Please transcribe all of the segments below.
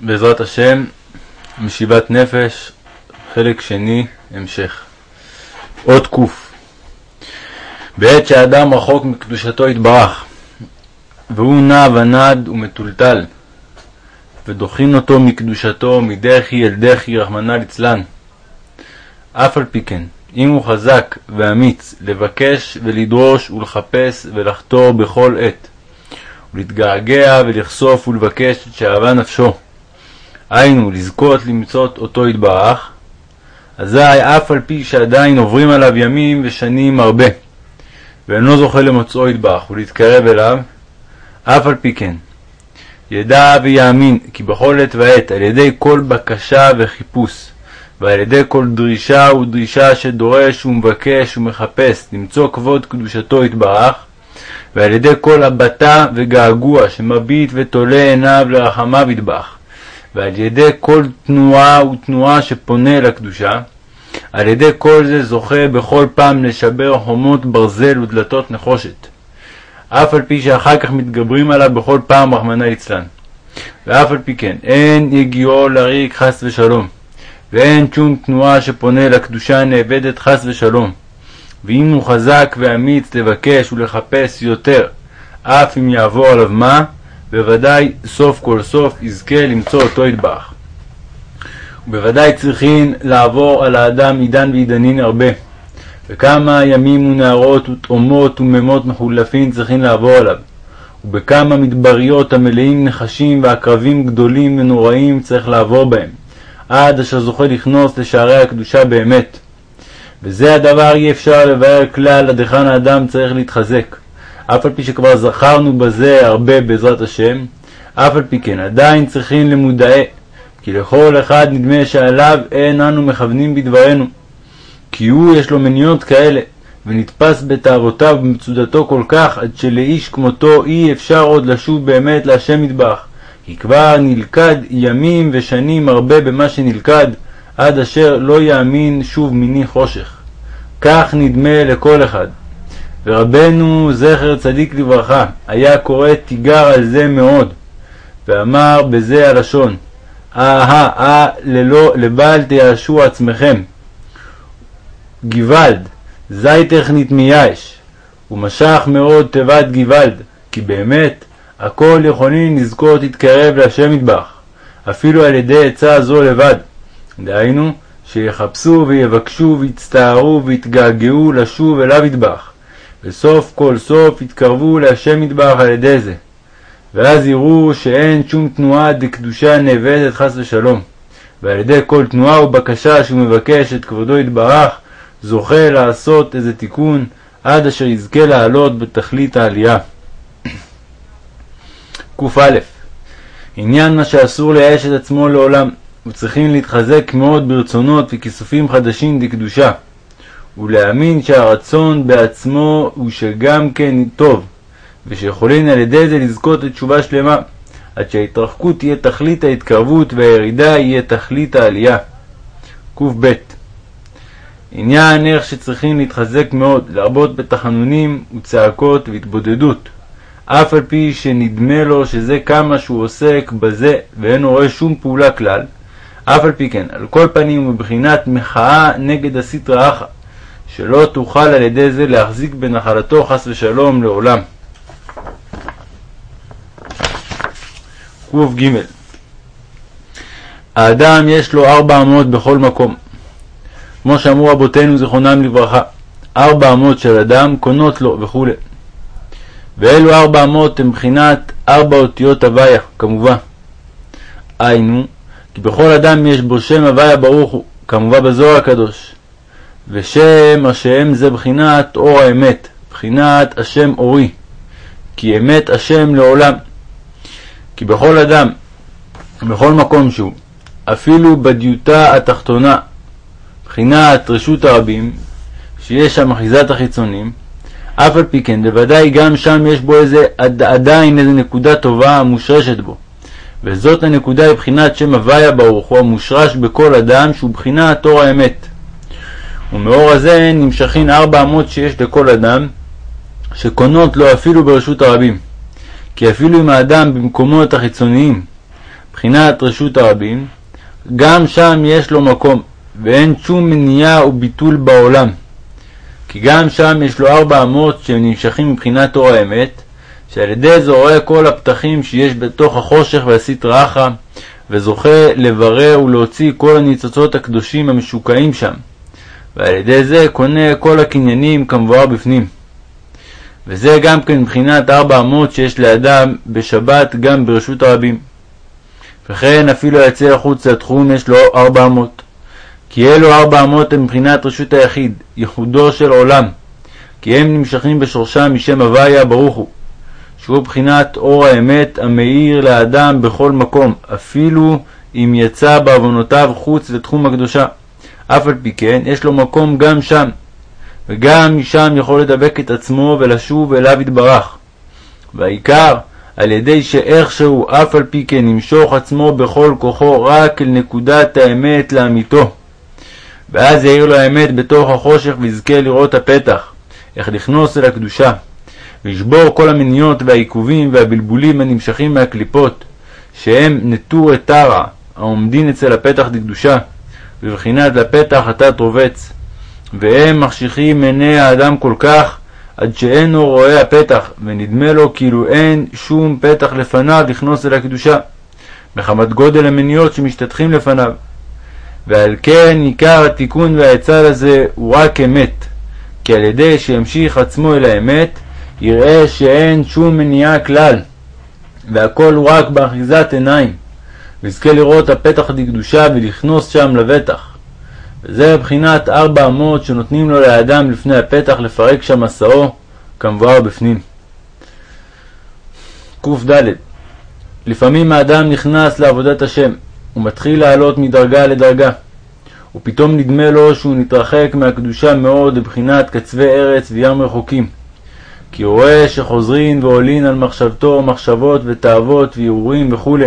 בעזרת השם, משיבת נפש, חלק שני, המשך. אות ק. בעת שאדם רחוק מקדושתו יתברך, והוא נע ונד ומטולטל, ודוחין אותו מקדושתו מדחי אל דחי, רחמנא ליצלן. אף על פי כן, אם הוא חזק ואמיץ לבקש ולדרוש ולחפש ולחתור בכל עת, ולהתגעגע ולחשוף ולבקש את שאהבה נפשו, היינו לזכות למצוא אותו יתברך, אזי אף על פי שעדיין עוברים עליו ימים ושנים הרבה, ואינו זוכה למוצאו יתברך ולהתקרב אליו, אף על פי כן, ידע ויאמין כי בכל עת ועת על ידי כל בקשה וחיפוש, ועל ידי כל דרישה ודרישה שדורש ומבקש ומחפש למצוא כבוד קדושתו יתברך, ועל ידי כל הבטה וגעגוע שמביט ותולה עיניו לרחמיו ידבח, ועל ידי כל תנועה ותנועה שפונה לקדושה, על ידי כל זה זוכה בכל פעם לשבר חומות ברזל ודלתות נחושת, אף על פי שאחר כך מתגברים עליו בכל פעם רחמנא ליצלן. ואף על פי כן, אין יגיעו לריק חס ושלום, ואין שום תנועה שפונה לקדושה נאבדת חס ושלום. ואם הוא חזק ואמיץ לבקש ולחפש יותר, אף אם יעבור עליו מה, בוודאי סוף כל סוף יזכה למצוא אותו ידבח. ובוודאי צריכין לעבור על האדם עידן ועידנין הרבה, וכמה ימים ונערות ותאומות וממות מחולפין צריכין לעבור עליו, ובכמה מדבריות המלאים נחשים ועקרבים גדולים ונוראים צריך לעבור בהם, עד אשר זוכה לכנוס לשערי הקדושה באמת. וזה הדבר אי אפשר לבאר כלל עד היכן האדם צריך להתחזק. אף על פי שכבר זכרנו בזה הרבה בעזרת השם, אף על פי כן עדיין צריכים למודעי, כי לכל אחד נדמה שעליו אין אנו מכוונים בדברנו. כי הוא יש לו מניות כאלה, ונתפס בתאוותיו ובמצודתו כל כך, עד שלאיש כמותו אי אפשר עוד לשוב באמת להשם מטבח. כי כבר נלכד ימים ושנים הרבה במה שנלכד, עד אשר לא יאמין שוב מיני חושך. כך נדמה לכל אחד. ורבנו זכר צדיק לברכה היה קורא תיגר על זה מאוד, ואמר בזה הלשון, אהה אה ללא לבל תייאשו עצמכם. גוואלד, זייתך נתמייאש, ומשך מאוד תיבת גוואלד, כי באמת הכל יכולים לזכות להתקרב להשם מטבח, אפילו על ידי עצה זו לבד. דהיינו, שיחפשו ויבקשו ויצטערו ויתגעגעו לשוב אליו יטבח, וסוף כל סוף יתקרבו להשם יטבח על ידי זה. ואז יראו שאין שום תנועה דקדושה נאבדת חס ושלום, ועל ידי כל תנועה ובקשה שהוא מבקש את כבודו יתברך, זוכה לעשות איזה תיקון עד אשר יזכה לעלות בתכלית העלייה. קא עניין מה שאסור לייאש את עצמו לעולם, וצריכים להתחזק מאוד ברצונות וכיסופים חדשים דקדושה, ולהאמין שהרצון בעצמו הוא שגם כן טוב, ושיכולים על ידי זה לזכות לתשובה שלמה, עד שההתרחקות תהיה תכלית ההתקרבות והירידה יהיה תכלית העלייה. קב. עניין איך שצריכים להתחזק מאוד, להרבות בתחנונים וצעקות והתבודדות, אף על פי שנדמה לו שזה כמה שהוא עוסק בזה ואינו רואה שום פעולה כלל, אף על פי כן, על כל פנים הוא בבחינת מחאה נגד הסטרא אחא, שלא תוכל על ידי זה להחזיק בנחלתו חס ושלום לעולם. קג האדם יש לו ארבע אמות בכל מקום. כמו שאמרו רבותינו זיכרונם לברכה, ארבע אמות של אדם קונות לו וכו'. ואלו ארבע אמות הם בחינת ארבע אותיות הוויה, כמובן. היינו, כי בכל אדם יש בו שם הוויה ברוך הוא, כמובן בזוהר הקדוש. ושם השם זה בחינת אור האמת, בחינת השם אורי, כי אמת השם לעולם. כי בכל אדם, בכל מקום שהוא, אפילו בדיוטה התחתונה, בחינת רשות הרבים, שיש שם אחיזת החיצונים, אף על פי כן, בוודאי גם שם יש בו איזה, עדיין איזה נקודה טובה המושרשת בו. וזאת הנקודה מבחינת שם הוויה ברוך הוא המושרש בכל אדם שהוא בחינת אור האמת. ומאור הזה נמשכין ארבע אמות שיש לכל אדם, שקונות לו אפילו ברשות הרבים. כי אפילו אם האדם במקומות החיצוניים, מבחינת רשות הרבים, גם שם יש לו מקום, ואין שום מניעה וביטול בעולם. כי גם שם יש לו ארבע אמות שהם נמשכים מבחינת אור האמת, שעל ידי זה רואה כל הפתחים שיש בתוך החושך והסטרא אחרא, וזוכה לברר ולהוציא כל הניצוצות הקדושים המשוקעים שם, ועל ידי זה קונה כל הקניינים כמבואר בפנים. וזה גם כן מבחינת ארבע אמות שיש לאדם בשבת גם ברשות הרבים. וכן אפילו היצא החוץ לתחום יש לו ארבע אמות. כי אלו ארבע אמות הם מבחינת רשות היחיד, ייחודו של עולם, כי הם נמשכים בשורשם משם הוויה ברוך הוא, שהוא בחינת אור האמת המאיר לאדם בכל מקום, אפילו אם יצא בעוונותיו חוץ לתחום הקדושה. אף על פי כן, יש לו מקום גם שם, וגם משם יכול לדבק את עצמו ולשוב אליו יתברך. והעיקר, על ידי שאיכשהו אף על פי כן ימשוך עצמו בכל כוחו רק אל נקודת האמת לאמיתו. ואז יאיר לו האמת בתוך החושך ויזכה לראות הפתח, איך לכנוס אל הקדושה, וישבור כל המניות והעיכובים והבלבולים הנמשכים מהקליפות, שהם נטורי טרע, העומדים אצל הפתח דקדושה, בבחינת לפתח אתה רובץ. והם מחשיכים עיני האדם כל כך, עד שאינו רואה הפתח, ונדמה לו כאילו אין שום פתח לפניו לכנוס אל הקדושה, מחמת גודל המניות שמשתטחים לפניו. ועל כן עיקר התיקון והעצה לזה הוא רק אמת, כי על ידי שימשיך עצמו אל האמת, יראה שאין שום מניעה כלל, והכל הוא רק באחיזת עיניים, ויזכה לראות הפתח דקדושה ולכנוס שם לבטח. וזה מבחינת ארבע אמות שנותנים לו לאדם לפני הפתח לפרק שם מסעו, כמבואר בפנים. קד לפעמים האדם נכנס לעבודת השם, ומתחיל לעלות מדרגה לדרגה, ופתאום נדמה לו שהוא נתרחק מהקדושה מאוד לבחינת קצווי ארץ וים רחוקים. כי הוא רואה שחוזרין ועולין על מחשבתו מחשבות ותאוות וערעורים וכו',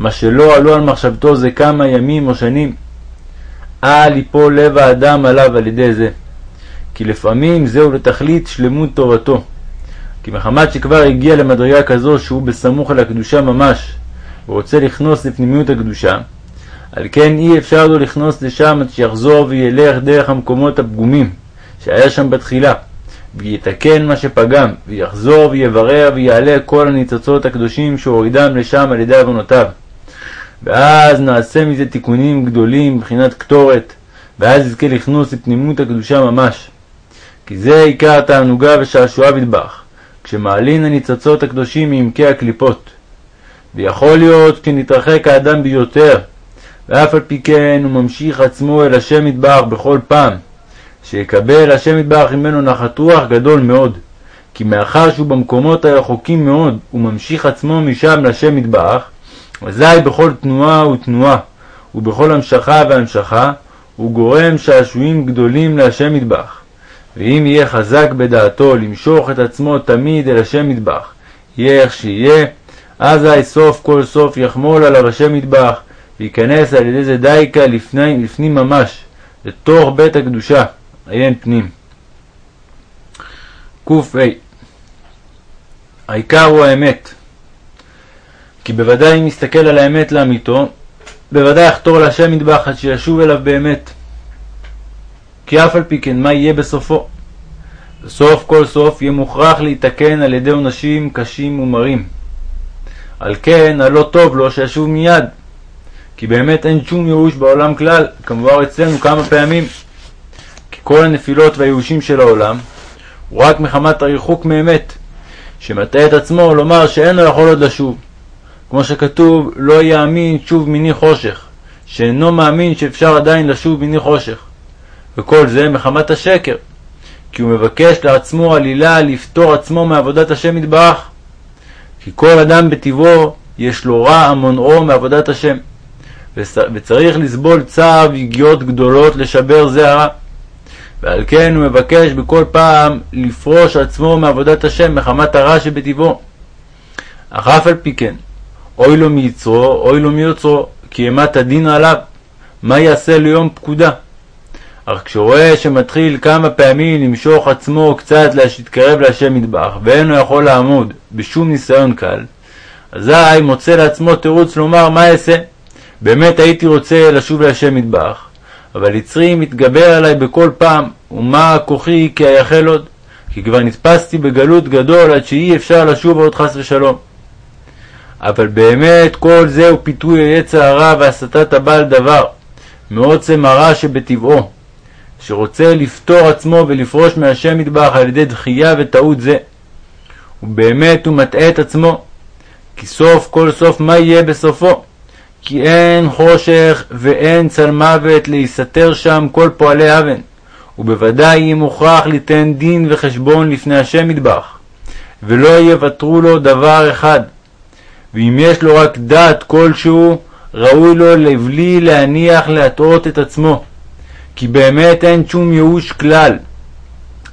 מה שלא עלו על מחשבתו זה כמה ימים או שנים. אל יפול לב האדם עליו על ידי זה. כי לפעמים זהו לתכלית שלמות תורתו. כי מחמת שכבר הגיע למדרגה כזו שהוא בסמוך אל הקדושה ממש, ורוצה לכנוס לפנימיות הקדושה, על כן אי אפשר לו לכנוס לשם עד שיחזור וילך דרך המקומות הפגומים שהיה שם בתחילה, ויתקן מה שפגם, ויחזור ויברר ויעלה כל הניצוצות הקדושים שהורידם לשם על ידי עוונותיו. ואז נעשה מזה תיקונים גדולים מבחינת קטורת, ואז יזכה לכנוס לפנימות הקדושה ממש. כי זה עיקר תענוגה ושעשועיו ידבח, כשמעלין הניצוצות הקדושים מעמקי הקליפות. ויכול להיות כי נתרחק האדם ביותר, ואף על פי כן הוא ממשיך עצמו אל השם יתברך בכל פעם, שיקבל השם יתברך ממנו נחת רוח גדול מאוד. כי מאחר שהוא במקומות הרחוקים מאוד, הוא ממשיך עצמו משם לשם יתברך, אזי בכל תנועה ותנועה, ובכל המשכה והמשכה, הוא גורם שעשועים גדולים להשם מטבח. ואם יהיה חזק בדעתו למשוך את עצמו תמיד אל השם מטבח, יהיה איך שיהיה, אזי סוף כל סוף יחמול עליו השם מטבח, וייכנס על ידי זה דייקה לפני, לפנים ממש, לתוך בית הקדושה, עיין פנים. qa העיקר הוא האמת. כי בוודאי אם יסתכל על האמת לאמיתו, בוודאי יחתור להשם מטבח עד שישוב אליו באמת. כי אף על פי כן, מה יהיה בסופו? בסוף כל סוף יהיה מוכרח להיתקן על ידי עונשים קשים ומרים. על כן, הלא טוב לו שישוב מיד. כי באמת אין שום ייאוש בעולם כלל, כמובן אצלנו כמה פעמים. כי כל הנפילות והייאושים של העולם הוא רק מחמת הריחוק מאמת, שמטעה את עצמו לומר שאין לו יכול לשוב. כמו שכתוב, לא יאמין שוב מיני חושך, שאינו מאמין שאפשר עדיין לשוב מיני חושך. וכל זה מחמת השקר, כי הוא מבקש לעצמו עלילה לפטור עצמו מעבודת השם יתברך. כי כל אדם בטבעו יש לו רע המונעו מעבודת השם, וצריך לסבול צער ויגיעות גדולות לשבר זה הרע. ועל כן הוא מבקש בכל פעם לפרוש עצמו מעבודת השם מחמת הרע שבטבעו. אך אף על פי כן, אוי לו מיצרו, אוי לו מיוצרו, כי אימת הדין עליו, מה יעשה ליום פקודה? אך כשרואה שמתחיל כמה פעמים למשוך עצמו קצת להתקרב להשם מטבח, ואינו יכול לעמוד בשום ניסיון קל, אזי מוצא לעצמו תירוץ לומר מה אעשה. באמת הייתי רוצה לשוב להשם מטבח, אבל יצרי מתגבר עלי בכל פעם, ומה כוחי כי אייחל עוד? כי כבר נתפסתי בגלות גדול עד שאי אפשר לשוב עוד חס ושלום. אבל באמת כל זה הוא פיתוי היצר הרע והסתת הבעל דבר, מעוצם הרע שבטבעו, שרוצה לפטור עצמו ולפרוש מהשם מטבח על ידי דחייה וטעות זה. ובאמת הוא מטעה את עצמו, כי סוף כל סוף מה יהיה בסופו? כי אין חושך ואין צל מוות להיסתר שם כל פועלי אבן, ובוודאי יהיה מוכרח ליתן דין וחשבון לפני השם מטבח, ולא יוותרו לו דבר אחד. ואם יש לו רק דעת כלשהו, ראוי לו לבלי להניח להטעות את עצמו, כי באמת אין שום ייאוש כלל.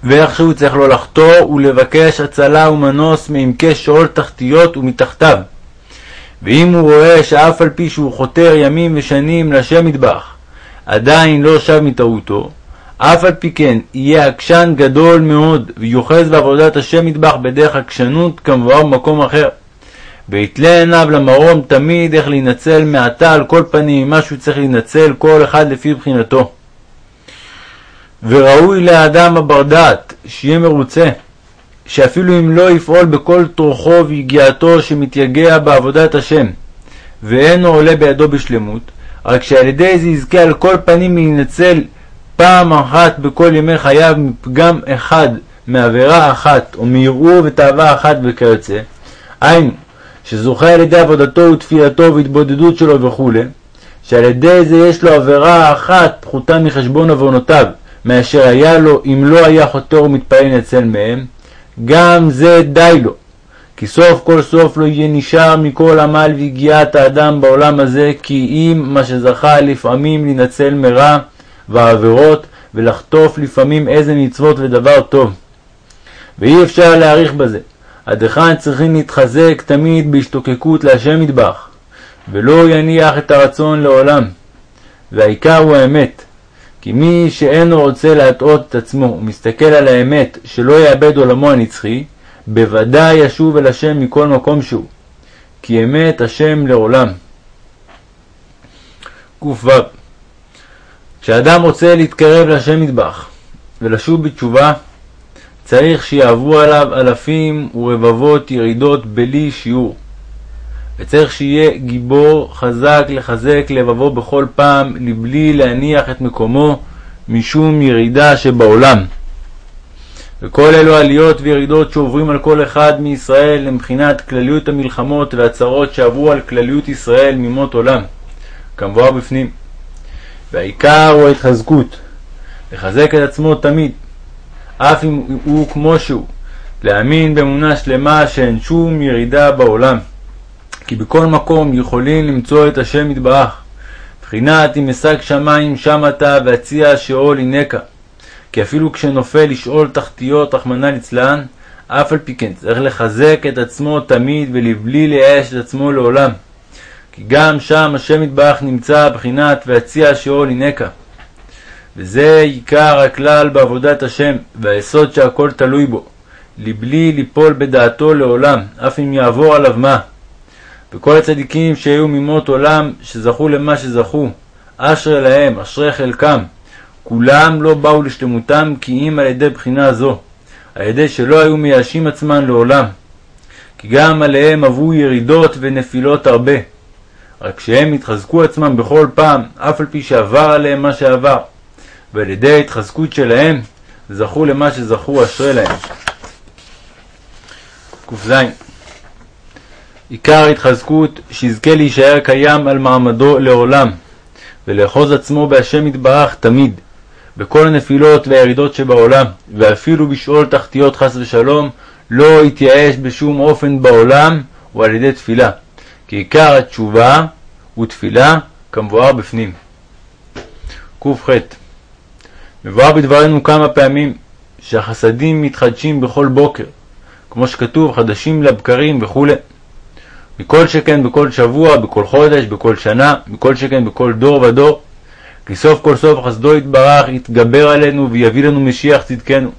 ואיכשהו צריך לו לחתור ולבקש הצלה ומנוס מעמקי שאול תחתיות ומתחתיו. ואם הוא רואה שאף על פי שהוא חותר ימים ושנים לשם מטבח, עדיין לא שב מטעותו, אף על פי כן יהיה עקשן גדול מאוד, ויוחז בעבודת השם מטבח בדרך עקשנות כמבואר במקום אחר. ויתלה עיניו למרום תמיד איך להינצל מעתה על כל פנים ממה שהוא צריך להינצל כל אחד לפי בחינתו. וראוי לאדם הבר דעת שיהיה מרוצה, שאפילו אם לא יפעול בכל טורחו ויגיעתו שמתייגע בעבודת השם, ואינו עולה בידו בשלמות, רק שעל ידי זה יזכה על כל פנים להינצל פעם אחת בכל ימי חייו מפגם אחד, מעבירה אחת, או מערעור ותאווה אחת וכיוצא, היינו, שזוכה על ידי עבודתו ותפילתו והתבודדות שלו וכו', שעל ידי זה יש לו עבירה אחת פחותה מחשבון עוונותיו, מאשר היה לו אם לא היה חותר ומתפעל לנצל מהם, גם זה די לו. כי סוף כל סוף לא יהיה נשאר מכל עמל ויגיעת האדם בעולם הזה, כי אם מה שזכה לפעמים להינצל מרע ועבירות, ולחטוף לפעמים איזה מצוות ודבר טוב. ואי אפשר להעריך בזה. עד היכן צריכים להתחזק תמיד בהשתוקקות להשם מטבח, ולא יניח את הרצון לעולם. והעיקר הוא האמת, כי מי שאינו רוצה להטעות את עצמו ומסתכל על האמת שלא יאבד עולמו הנצחי, בוודאי ישוב אל השם מכל מקום שהוא, כי אמת השם לעולם. ק"ו כשאדם רוצה להתקרב להשם מטבח ולשוב בתשובה, צריך שיעברו עליו אלפים ורבבות ירידות בלי שיעור. וצריך שיהיה גיבור חזק לחזק לבבו בכל פעם, לבלי להניח את מקומו משום ירידה שבעולם. וכל אלו עליות וירידות שעוברים על כל אחד מישראל הם מבחינת כלליות המלחמות והצרות שעברו על כלליות ישראל ממות עולם, כמבואר בפנים. והעיקר הוא ההתחזקות, לחזק את עצמו תמיד, אף אם הוא כמו שהוא, להאמין באמונה שלמה שאין שום ירידה בעולם. כי בכל מקום יכולים למצוא את השם יתברך. בחינת אם אשג שמיים שם אתה והציע שאול הינקה. כי אפילו כשנופל לשאול תחתיות, רחמנא ליצלן, אף על פי כן צריך לחזק את עצמו תמיד ולבלי לייאש את עצמו לעולם. כי גם שם השם יתברך נמצא בחינת והציע שאול הינקה. וזה עיקר הכלל בעבודת השם, והיסוד שהכל תלוי בו, לבלי ליפול בדעתו לעולם, אף אם יעבור עליו מה. וכל הצדיקים שהיו ממות עולם, שזכו למה שזכו, אשרי להם, אשרי חלקם, כולם לא באו לשלמותם כי אם על ידי בחינה זו, על ידי שלא היו מייאשים עצמם לעולם. כי גם עליהם עברו ירידות ונפילות הרבה, רק שהם התחזקו עצמם בכל פעם, אף על פי שעבר עליהם מה שעבר, ועל ידי ההתחזקות שלהם זכו למה שזכו אשרי להם. ק"ז עיקר ההתחזקות שיזכה להישאר קיים על מעמדו לעולם, ולאחוז עצמו בהשם יתברך תמיד, בכל הנפילות והירידות שבעולם, ואפילו בשאול תחתיות חס ושלום, לא יתייאש בשום אופן בעולם ועל ידי תפילה, כי עיקר התשובה הוא תפילה כמבואר בפנים. ק"ח מבואר בדברנו כמה פעמים שהחסדים מתחדשים בכל בוקר, כמו שכתוב חדשים לבקרים וכולי. מכל שכן בכל שבוע, בכל חודש, בכל שנה, מכל שכן בכל דור ודור. כי סוף כל סוף חסדו יתברך יתגבר עלינו ויביא לנו משיח צדקנו.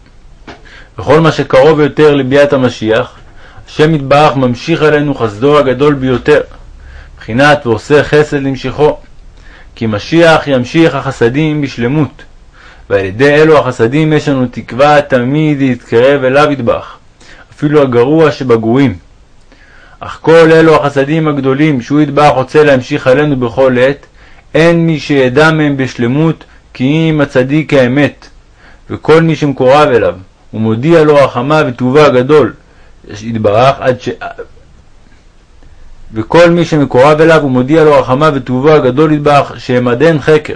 וכל מה שקרוב יותר לביאת המשיח, השם יתברך ממשיך עלינו חסדו הגדול ביותר, מבחינת ועושה חסד למשכו. כי משיח ימשיך החסדים בשלמות, ועל ידי אלו החסדים יש לנו תקווה תמיד להתקרב אליו ידבח, אפילו הגרוע שבגרועים. אך כל אלו החסדים הגדולים שהוא ידבח רוצה להמשיך עלינו בכל עת, אין מי שידע מהם בשלמות כי אם הצדיק האמת, וכל מי שמקורב אליו, ומודיע לו רחמה וטובה גדול, יתברך עד ש... וכל מי שמקורב אליו ומודיע לו רחמה וטובו הגדול יתברך, שימדן חקר,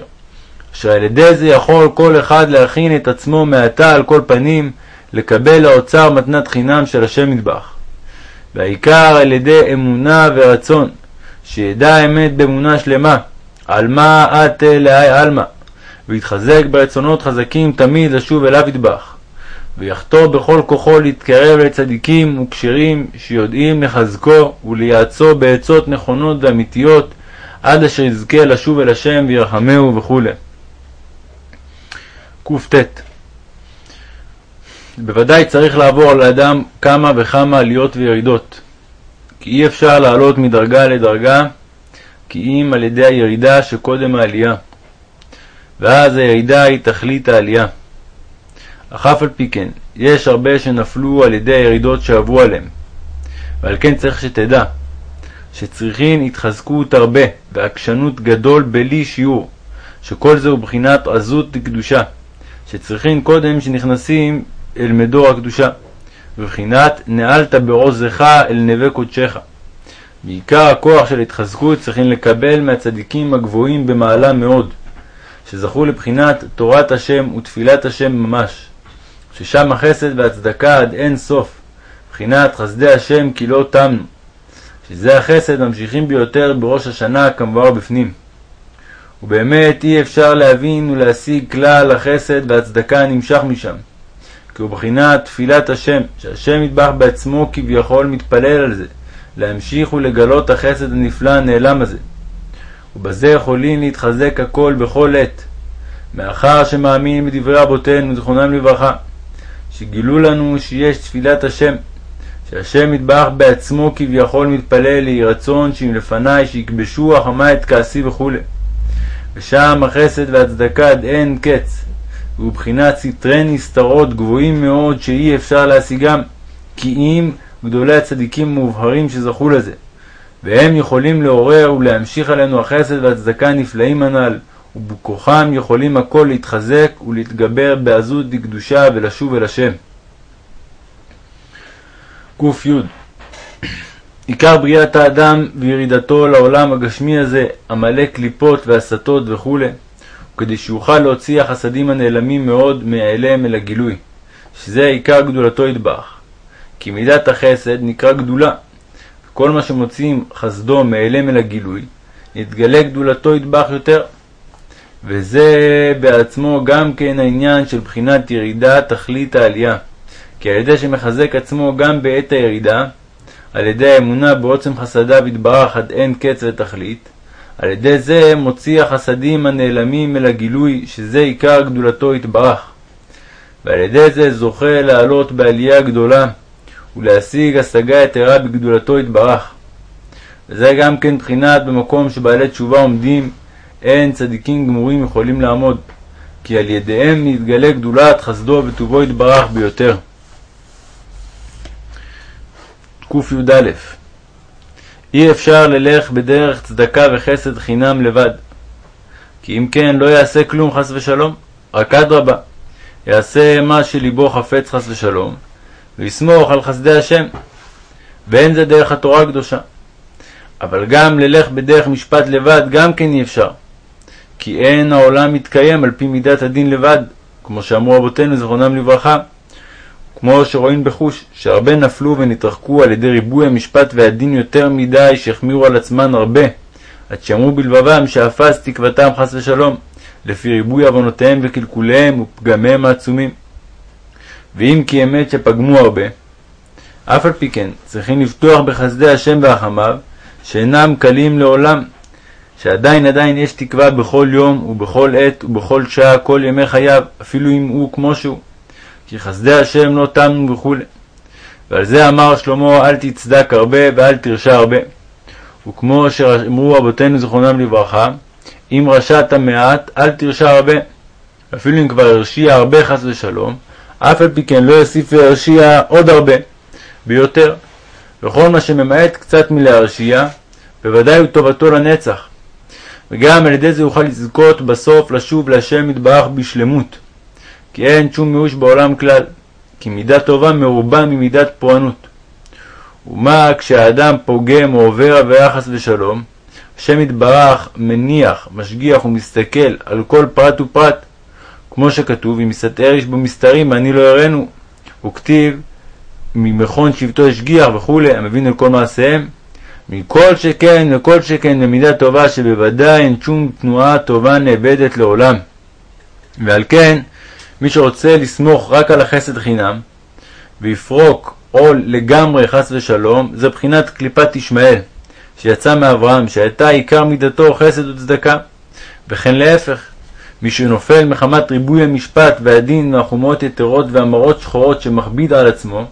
אשר על ידי זה יכול כל אחד להכין את עצמו מעתה על כל פנים, לקבל האוצר מתנת חינם של השם יתברך. והעיקר על ידי אמונה ורצון, שידע האמת באמונה שלמה, על מה את להי עלמא, ויתחזק ברצונות חזקים תמיד לשוב אליו יתברך. ויחתור בכל כוחו להתקרב לצדיקים וכשרים שיודעים לחזקו ולייעצו בעצות נכונות ואמיתיות עד אשר יזכה לשוב אל השם וירחמהו וכו'. קט בוודאי צריך לעבור לאדם כמה וכמה עליות וירידות, כי אי אפשר לעלות מדרגה לדרגה כי אם על ידי הירידה שקודם העלייה, ואז הירידה היא תכלית העלייה. אך אף על פי כן, יש הרבה שנפלו על ידי הירידות שעברו עליהם. ועל כן צריך שתדע, שצריכין התחזקות הרבה ועקשנות גדול בלי שיעור, שכל זה הוא בחינת עזות לקדושה, שצריכין קודם שנכנסים אל מדור הקדושה, ובחינת נעלת בעוזך אל נווה קודשך. בעיקר הכוח של התחזקות צריכים לקבל מהצדיקים הגבוהים במעלה מאוד, שזכו לבחינת תורת השם ותפילת השם ממש, ששם החסד והצדקה עד אין סוף, מבחינת חסדי השם כי לא תמנו, שזה החסד ממשיכים ביותר בראש השנה כמבואר בפנים. ובאמת אי אפשר להבין ולהשיג כלל החסד והצדקה הנמשך משם, כי הוא בחינת תפילת השם, שהשם יטבח בעצמו כביכול מתפלל על זה, להמשיך ולגלות החסד הנפלא הנעלם הזה. ובזה יכולים להתחזק הכל בכל עת, מאחר שמאמין בדברי רבותינו, זכרונם לברכה, שגילו לנו שיש תפילת השם, שהשם יתברך בעצמו כביכול מתפלל ליהי רצון שאם לפניי שיכבשו החמה את כעסי וכו'. ושם החסד והצדקה עד אין קץ, והוא בחינת סתרי נסתרות גבוהים מאוד שאי אפשר להשיגם, כי אם גדולי הצדיקים המובהרים שזכו לזה, והם יכולים לעורר ולהמשיך עלינו החסד והצדקה הנפלאים הנ"ל, ובכוחם יכולים הכל להתחזק ולהתגבר בעזות דקדושה ולשוב אל השם. ק"י עיקר בריאת האדם וירידתו לעולם הגשמי הזה, המלא קליפות והסתות וכו', כדי שיוכל להוציא החסדים הנעלמים מאוד מהיעלם אל הגילוי, שזה עיקר גדולתו ידבח. כי מידת החסד נקרא גדולה, וכל מה שמוציאים חסדו מהיעלם אל הגילוי, נתגלה גדולתו ידבח יותר. וזה בעצמו גם כן העניין של בחינת ירידה תכלית העלייה, כי על ידי שמחזק עצמו גם בעת הירידה, על ידי האמונה בעוצם חסדיו יתברך עד אין קץ ותכלית, על ידי זה מוציא החסדים הנעלמים אל הגילוי, שזה עיקר גדולתו יתברך. ועל ידי זה זוכה לעלות בעלייה גדולה, ולהשיג השגה יתרה בגדולתו יתברך. וזה גם כן בחינת במקום שבעלי תשובה עומדים, אין צדיקים גמורים יכולים לעמוד, כי על ידיהם נתגלה גדולת חסדו וטובו יתברך ביותר. קי"א. אי אפשר ללך בדרך צדקה וחסד חינם לבד, כי אם כן לא יעשה כלום חס ושלום, רק אדרבה, יעשה מה שליבו חפץ חס ושלום, ויסמוך על חסדי השם, ואין זה דרך התורה הקדושה. אבל גם ללך בדרך משפט לבד גם כן אי אפשר, כי אין העולם מתקיים על פי מידת הדין לבד, כמו שאמרו אבותינו זכרונם לברכה, כמו שרואים בחוש, שהרבה נפלו ונתרחקו על ידי ריבוי המשפט והדין יותר מדי, שהחמירו על עצמן הרבה, עד שאמרו בלבבם שאפס תקוותם חס ושלום, לפי ריבוי עוונותיהם וקלקוליהם ופגמיהם העצומים. ואם כי אמת שפגמו הרבה, אף על פי כן צריכים לפתוח בחסדי השם והחמיו, שאינם קלים לעולם, שעדיין עדיין יש תקווה בכל יום ובכל עת ובכל שעה כל ימי חייו, אפילו אם הוא כמו שהוא. כי חסדי השם לא תמו וכו'. ועל זה אמר שלמה אל תצדק הרבה ואל תרשע הרבה. וכמו שאמרו רבותינו זיכרונם לברכה, אם רשעת מעט אל תרשע הרבה. אפילו אם כבר הרשיע הרבה חס ושלום, אף על פי כן לא יוסיף וירשיע עוד הרבה, ביותר. וכל מה שממעט קצת מלהרשיע, בוודאי הוא טובתו לנצח. וגם על ידי זה יוכל לזכות בסוף לשוב להשם יתברך בשלמות. כי אין שום מיאוש בעולם כלל, כי מידה טובה מרובה ממידת פורענות. ומה כשהאדם פוגם או עובר עבירה חס ושלום, השם יתברך מניח, משגיח ומסתכל על כל פרט ופרט, כמו שכתוב, אם יסתר איש בו מסתרים, אני לא יראנו. וכתיב, ממכון שבטו השגיח וכולי, המבין על כל מעשיהם. מכל שכן וכל שכן במידה טובה שבוודאי אין שום תנועה טובה נאבדת לעולם. ועל כן, מי שרוצה לסמוך רק על החסד חינם, ויפרוק עול לגמרי חס ושלום, זה בחינת קליפת ישמעאל, שיצא מאברהם, שהייתה עיקר מידתו חסד וצדקה. וכן להפך, מי שנופל מחמת ריבוי המשפט והדין והחומרות יתרות והמראות שחורות שמכביד על עצמו,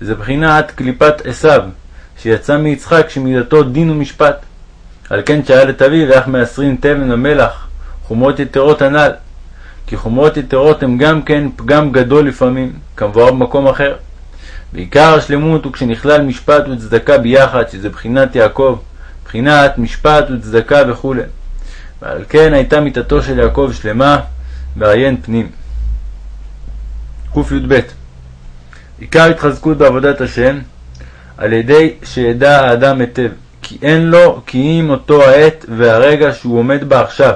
זה בחינת קליפת עשיו, שיצא מיצחק שמידתו דין ומשפט. על כן שהיה לתביא ואך מעשרים תבן המלח, חומרות יתרות הנ"ל. כי חומרות יתרות הם גם כן פגם גדול לפעמים, כמבואר במקום אחר. ועיקר השלמות הוא כשנכלל משפט וצדקה ביחד, שזה בחינת יעקב, בחינת משפט וצדקה וכו'. ועל כן הייתה מיתתו של יעקב שלמה, ועיין פנים. קי"ב עיקר התחזקות בעבודת השם על ידי שידע האדם היטב, כי אין לו כי אם אותו העת והרגע שהוא עומד בה עכשיו,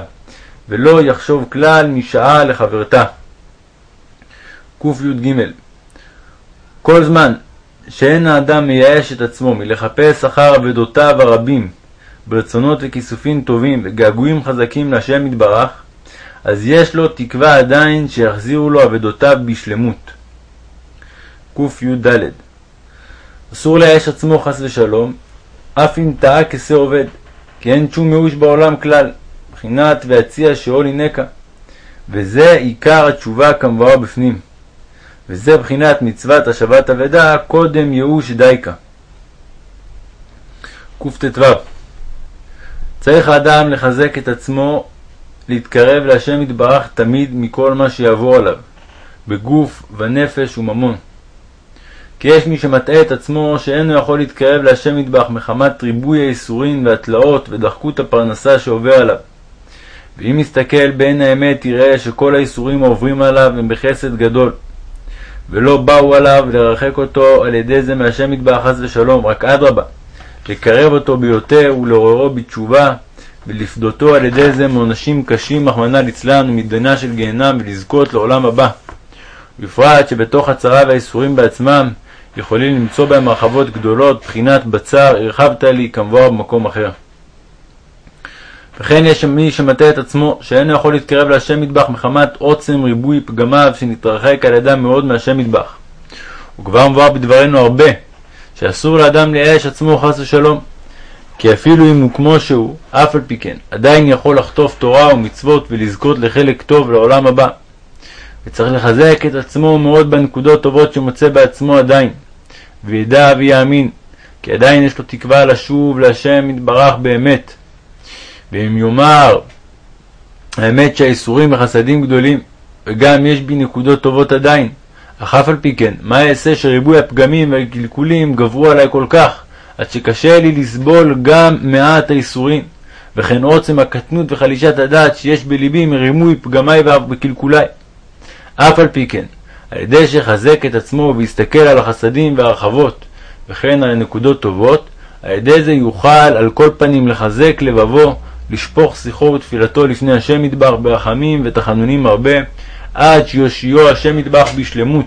ולא יחשוב כלל משעה לחברתה. קי"ג כל זמן שאין האדם מייאש את עצמו מלחפש אחר אבדותיו הרבים ברצונות וכיסופים טובים וגעגועים חזקים להשם יתברך, אז יש לו תקווה עדיין שיחזירו לו אבדותיו בשלמות. קי"ד אסור לייאש עצמו חס ושלום, אף אם טעה כשה עובד, כי אין שום מיאוש בעולם כלל, מבחינת והציע שאול הינקה, וזה עיקר התשובה כמבואר בפנים. וזה בחינת מצוות השבת אבדה קודם ייאוש דייקה. קט"ו צריך האדם לחזק את עצמו להתקרב להשם יתברך תמיד מכל מה שיעבור עליו, בגוף ונפש וממון. כי יש מי שמטעה את עצמו שאינו יכול להתקרב להשם יתברך מחמת ריבוי הייסורים והתלאות ודחקות הפרנסה שעובר עליו. ואם יסתכל בעין האמת יראה שכל הייסורים העוברים עליו הם בחסד גדול. ולא באו עליו לרחק אותו על ידי זה מהשם יתברך חס ושלום, רק אדרבה, לקרב אותו ביותר ולעוררו בתשובה, ולפדותו על ידי זה מעונשים קשים, רחמנא ליצלן, ומדינה של גיהנם, ולזכות לעולם הבא. בפרט שבתוך הצרה והאיסורים בעצמם יכולים למצוא בהם הרחבות גדולות, בחינת בצר, הרחבת לי, כמבואר במקום אחר. וכן יש מי שמטה את עצמו, שאינו יכול להתקרב להשם מטבח מחמת עוצם ריבוי פגמיו, שנתרחק על ידם מאוד מהשם מטבח. וכבר מבואר בדברנו הרבה, שאסור לאדם לייאש עצמו חס ושלום. כי אפילו אם הוא כמו שהוא, אף על פי כן, עדיין יכול לחטוף תורה ומצוות ולזכות לחלק טוב לעולם הבא. וצריך לחזק את עצמו מאוד בנקודות טובות שמוצא בעצמו עדיין, וידע ויאמין, כי עדיין יש לו תקווה לשוב להשם יתברך באמת. ואם יאמר האמת שהאיסורים וחסדים גדולים, וגם יש בי נקודות טובות עדיין, אך אף על פי כן, מה אעשה שריבוי הפגמים והקלקולים גברו עלי כל כך, עד שקשה לי לסבול גם מעט האיסורים, וכן עוצם הקטנות וחלישת הדעת שיש בלבי מרימוי פגמי וקלקולי. אף על פי כן, על ידי שיחזק את עצמו ויסתכל על החסדים והרחבות, וכן על הנקודות טובות, על ידי זה יוכל על כל פנים לחזק לבבו, לשפוך שיחו ותפילתו לפני השם מטבח ברחמים ותחנונים הרבה, עד שיושיעו השם מטבח בשלמות,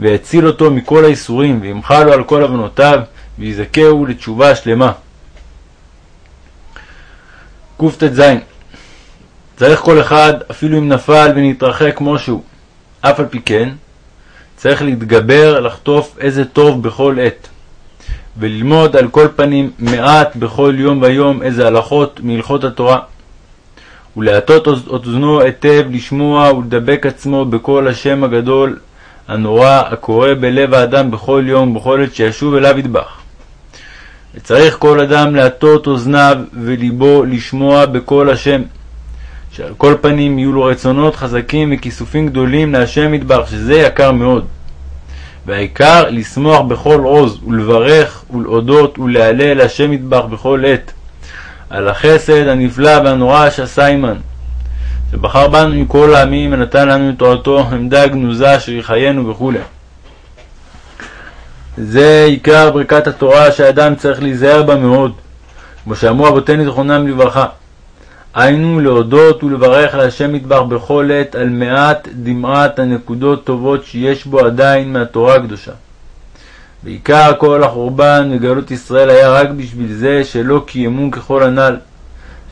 ויציל אותו מכל האיסורים, וימחה לו על כל עוונותיו, ויזכהו לתשובה שלמה. קט"ז צריך כל אחד, אפילו אם נפל ונתרחק כמו שהוא, אף על פי כן, צריך להתגבר לחטוף איזה טוב בכל עת, וללמוד על כל פנים מעט בכל יום ויום איזה הלכות מהלכות התורה, ולהטות אוזנו היטב לשמוע ולדבק עצמו בקול השם הגדול הנורא הקורה בלב האדם בכל יום ובכל עת שישוב אליו ידבח. וצריך כל אדם להטות אוזניו וליבו לשמוע בקול השם, שעל כל פנים יהיו לו רצונות חזקים וכיסופים גדולים להשם ידבח, שזה יקר מאוד. והעיקר לשמוח בכל עוז, ולברך, ולהודות, ולהלל להשם ידבח בכל עת, על החסד הנפלא והנורא שעשה עמנו. שבחר בנו מכל העמים ונתן לנו את תורתו, עמדה גנוזה אשר יחיינו וכו'. זה עיקר ברכת התורה שהאדם צריך להיזהר בה מאוד, כמו שאמרו אבותינו זכרונם לברכה. היינו להודות ולברך להשם מטבח בכל עת על מעט דמעת הנקודות טובות שיש בו עדיין מהתורה הקדושה. בעיקר כל החורבן וגלות ישראל היה רק בשביל זה שלא קיימו ככל הנ"ל,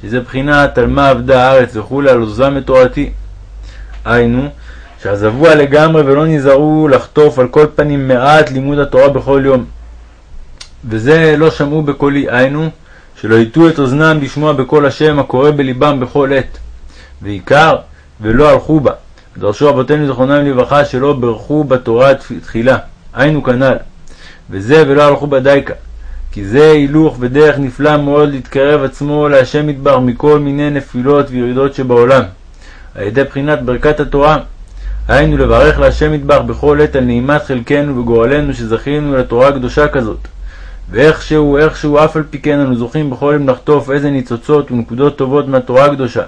שזה בחינת על מה עבדה הארץ וכולי על עוזם את תורתי. היינו, שעזבוה לגמרי ולא נזהרו לחטוף על כל פנים מעט לימוד התורה בכל יום. וזה לא שמעו בקולי, היינו, שלא הטו את אוזנם לשמוע בקול השם הקורא בלבם בכל עת. ועיקר, ולא הלכו בה. דרשו אבותינו זכרונם לברכה שלא ברכו בתורה תחילה, היינו כנ"ל. וזה ולא הלכו בה דייקה. כי זה הילוך ודרך נפלא מאוד להתקרב עצמו להשם מטבח מכל מיני נפילות וירידות שבעולם, על ידי בחינת ברכת התורה. היינו לברך להשם מטבח בכל עת על נעימת חלקנו וגורלנו שזכינו לתורה קדושה כזאת. ואיכשהו, איכשהו, אף על פי כן אנו זוכים בכל יום לחטוף איזה ניצוצות ונקודות טובות מהתורה הקדושה.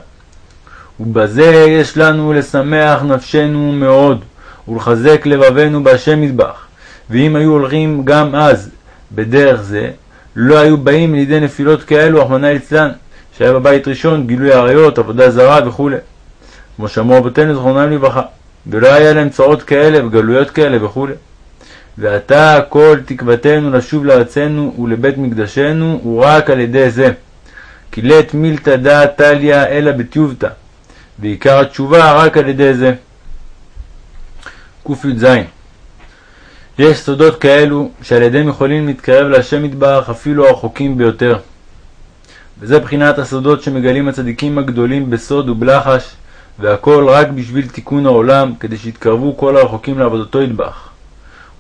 ובזה יש לנו לשמח נפשנו מאוד, ולחזק לבבינו בהשם מטבח. ואם היו הולכים גם אז בדרך זה, לא היו באים לידי נפילות כאלו, רחמנא ליצלן, שהיה בבית ראשון גילוי עריות, עבודה זרה וכו'. כמו שאמרו רבותינו זכרונם לברכה, ולא היה להם צרות כאלה וגלויות כאלה וכו'. ועתה כל תקוותנו לשוב לארצנו ולבית מקדשנו הוא רק על ידי זה. כי לית מילתא דעת טליא אלא בטיובתא, ועיקר התשובה רק על ידי זה. קי"ז יש סודות כאלו שעל ידיהם יכולים להתקרב להשם יתברך אפילו הרחוקים ביותר. וזה בחינת הסודות שמגלים הצדיקים הגדולים בסוד ובלחש, והכל רק בשביל תיקון העולם, כדי שיתקרבו כל הרחוקים לעבודתו ידבח.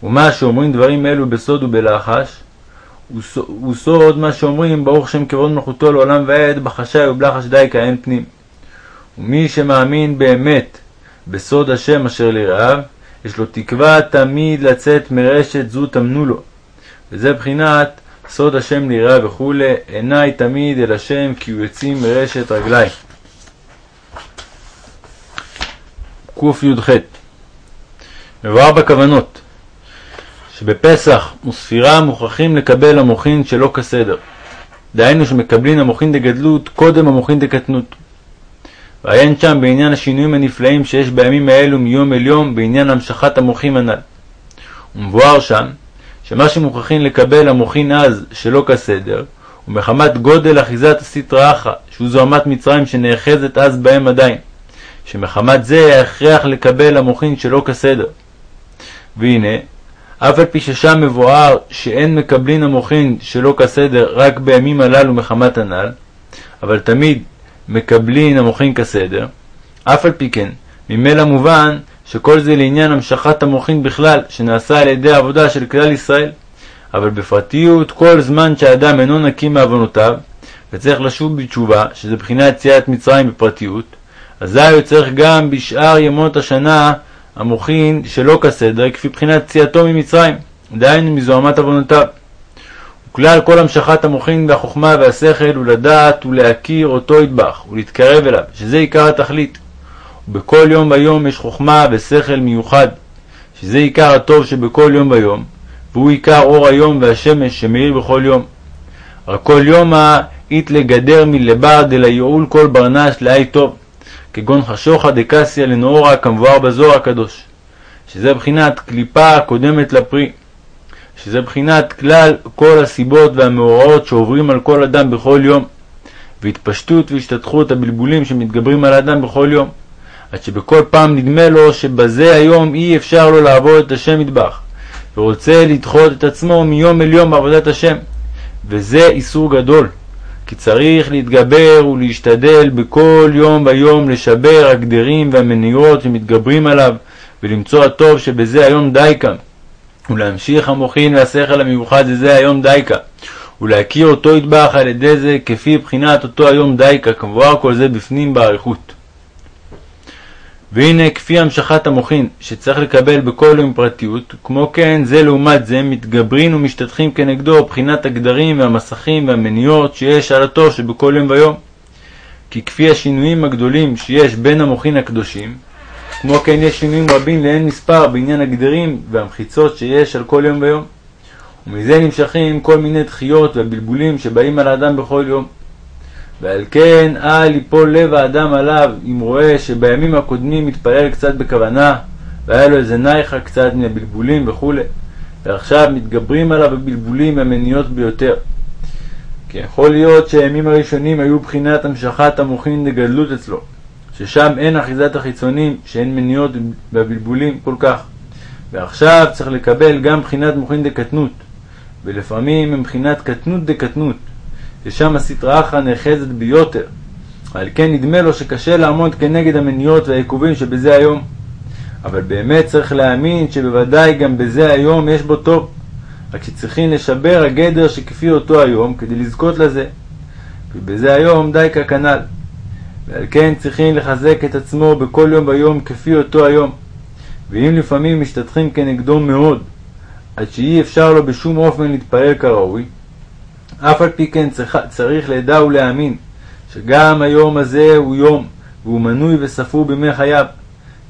ומה שאומרים דברים אלו בסוד ובלחש, הוא סוד מה שאומרים ברוך שם כבוד מלכותו לעולם ועד בחשאי ובלחש די כאין פנים. ומי שמאמין באמת בסוד השם אשר ליראיו, יש לו תקווה תמיד לצאת מרשת זו טמנו לו. וזה בחינת סוד השם ליראה וכולי, עיניי תמיד אל השם כי הוא יוצאים מרשת רגלי. קי"ח מבואר בכוונות שבפסח וספירה מוכרחים לקבל המוחין שלא כסדר. דהיינו שמקבלין המוחין דגדלות קודם המוחין דקטנות. ועיין שם בעניין השינויים הנפלאים שיש בימים האלו מיום אל יום בעניין המשכת המוחים הנ"ל. ומבואר שם שמה שמוכרחים לקבל המוחין אז שלא כסדר, ומחמת גודל אחיזת הסטרא אחרא, שהוא זוהמת מצרים שנאחזת אז בהם עדיין, שמחמת זה ההכרח לקבל המוחין שלא כסדר. והנה, אף על פי ששם מבואר שאין מקבלין המוחין שלא כסדר רק בימים הללו מחמת הנ"ל, אבל תמיד מקבלין המוחין כסדר, אף על פי כן, ממילא מובן שכל זה לעניין המשכת המוחין בכלל, שנעשה על ידי העבודה של כלל ישראל. אבל בפרטיות, כל זמן שהאדם אינו נקי מעוונותיו, וצריך לשוב בתשובה, שזה בחינת יציאת מצרים בפרטיות, אזי הוא צריך גם בשאר ימות השנה המוחין שלא כסדר, כפי בחינת יציאתו ממצרים, דהיינו מזוהמת עוונותיו. וכלל כל המשכת המוחין והחוכמה והשכל הוא לדעת ולהכיר אותו ידבח ולהתקרב אליו, שזה עיקר התכלית. ובכל יום ויום יש חוכמה ושכל מיוחד, שזה עיקר הטוב שבכל יום ויום, והוא עיקר אור היום והשמש שמאיר בכל יום. רק כל יומא אית לגדר מלבר דלייעול כל ברנש לאי טוב, כגון חשוכה דקסיה לנאורה כמבואר בזוהר הקדוש, שזה בחינת קליפה הקודמת לפרי. שזה בחינת כלל כל הסיבות והמאורעות שעוברים על כל אדם בכל יום, והתפשטות והשתתחות הבלבולים שמתגברים על האדם בכל יום, עד שבכל פעם נדמה לו שבזה היום אי אפשר לו לעבור את השם מטבח, ורוצה לדחות את עצמו מיום אל יום בעבודת השם, וזה איסור גדול, כי צריך להתגבר ולהשתדל בכל יום ויום לשבר הגדרים והמניעות שמתגברים עליו, ולמצוא הטוב שבזה היום דייקה, ולהמשיך המוחין והשכל המיוחד לזה היום דייקה, ולהכיר אותו ידבח על ידי זה כפי בחינת אותו היום דייקה, כמבואר כל זה בפנים באריכות. והנה כפי המשכת המוחין שצריך לקבל בכל יום פרטיות, כמו כן זה לעומת זה מתגברים ומשתטחים כנגדו בחינת הגדרים והמסכים והמניות שיש על התור שבכל יום ויום. כי כפי השינויים הגדולים שיש בין המוחין הקדושים, כמו כן יש שינויים רבים לאין מספר בעניין הגדרים והמחיצות שיש על כל יום ויום. ומזה נמשכים כל מיני דחיות והבלבולים שבאים על האדם בכל יום. ועל כן אל יפול לב האדם עליו אם רואה שבימים הקודמים מתפלל קצת בכוונה והיה לו איזה נייחה קצת מן הבלבולים וכו' ועכשיו מתגברים עליו הבלבולים המניות ביותר. כי יכול להיות שהימים הראשונים היו בחינת המשכת המוחין לגדלות אצלו, ששם אין אחיזת החיצונים שאין מניות והבלבולים כל כך. ועכשיו צריך לקבל גם בחינת מוחין דקטנות, ולפעמים הם בחינת קטנות דקטנות, ששם הסטרא אחרא נאחזת ביותר. על כן נדמה לו שקשה לעמוד כנגד המניות והעיכובים שבזה היום. אבל באמת צריך להאמין שבוודאי גם בזה היום יש בו טוב. רק שצריכים לשבר הגדר שכפי אותו היום כדי לזכות לזה. ובזה היום די ככנ"ל. ועל כן צריכים לחזק את עצמו בכל יום ויום כפי אותו היום. ואם לפעמים משתטחים כנגדו מאוד, עד שאי אפשר לו בשום אופן להתפלל כראוי, אף על פי כן צריך, צריך לדע ולהאמין שגם היום הזה הוא יום, והוא מנוי וספור בימי חייו,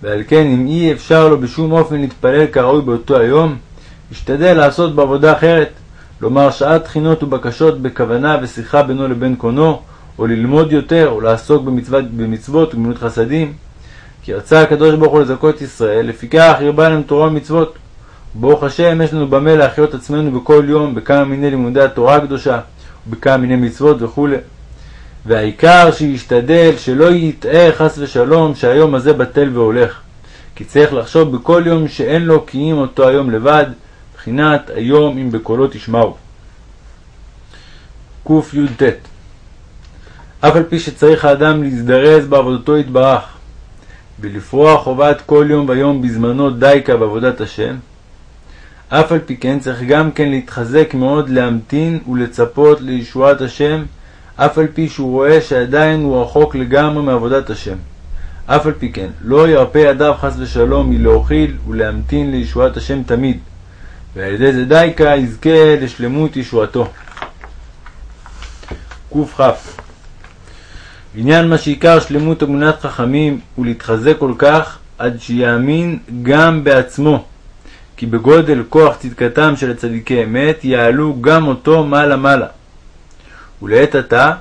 ועל כן אם אי אפשר לו בשום אופן להתפלל כראוי באותו היום, ישתדל לעשות בעבודה אחרת, לומר שעת תחינות ובקשות בכוונה ושיחה בינו לבין קונו, או ללמוד יותר, או לעסוק במצוות, במצוות ובמילות חסדים. כי רצה הקדוש ברוך הוא לזכות ישראל, לפיכך הרבה להם תורה ומצוות. ברוך השם, יש לנו במה להחיות עצמנו בכל יום בכמה מיני לימודי התורה הקדושה, ובכמה מיני מצוות וכו'. והעיקר שישתדל שלא יטעה חס ושלום שהיום הזה בטל והולך. כי צריך לחשוב בכל יום שאין לו כי אם אותו היום לבד, בחינת היום אם בקולו תשמעו. קי"ט אף על פי שצריך האדם להזדרז בעבודתו יתברך, ולפרוע חובת כל יום ויום בזמנו דייקה בעבודת השם, אף על פי כן צריך גם כן להתחזק מאוד להמתין ולצפות לישועת השם, אף על פי שהוא רואה שעדיין הוא רחוק לגמרי מעבודת השם. אף על פי כן, לא ירפה ידיו חס ושלום מלהוכיל ולהמתין לישועת השם תמיד, ועל ידי זה דייקה יזכה לשלמות ישועתו. קכ עניין מה שעיקר שלמות אמונת חכמים הוא להתחזק כל כך עד שיאמין גם בעצמו כי בגודל כוח צדקתם של הצדיקי אמת יעלו גם אותו מעלה מעלה. ולעת עתה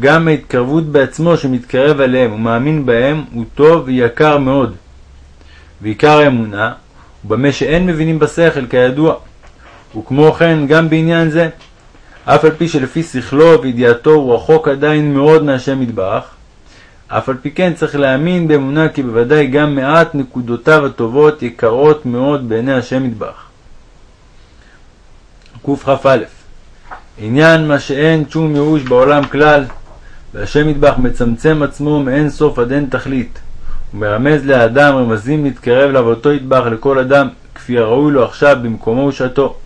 גם ההתקרבות בעצמו שמתקרב אליהם ומאמין בהם הוא טוב ויקר מאוד. ועיקר האמונה הוא במה שאין מבינים בשכל כידוע. וכמו כן גם בעניין זה, אף על פי שלפי שכלו וידיעתו הוא רחוק עדיין מאוד מהשם יתברך, אף על פי כן צריך להאמין באמונה כי בוודאי גם מעט נקודותיו הטובות יקרות מאוד בעיני השם יתברך. קכ"א עניין מה שאין שום ייאוש בעולם כלל, והשם יתברך מצמצם עצמו מאין סוף עד אין תכלית, ומרמז לאדם רמזים להתקרב לעבודתו יתברך לכל אדם, כפי הראוי לו עכשיו במקומו ושעתו.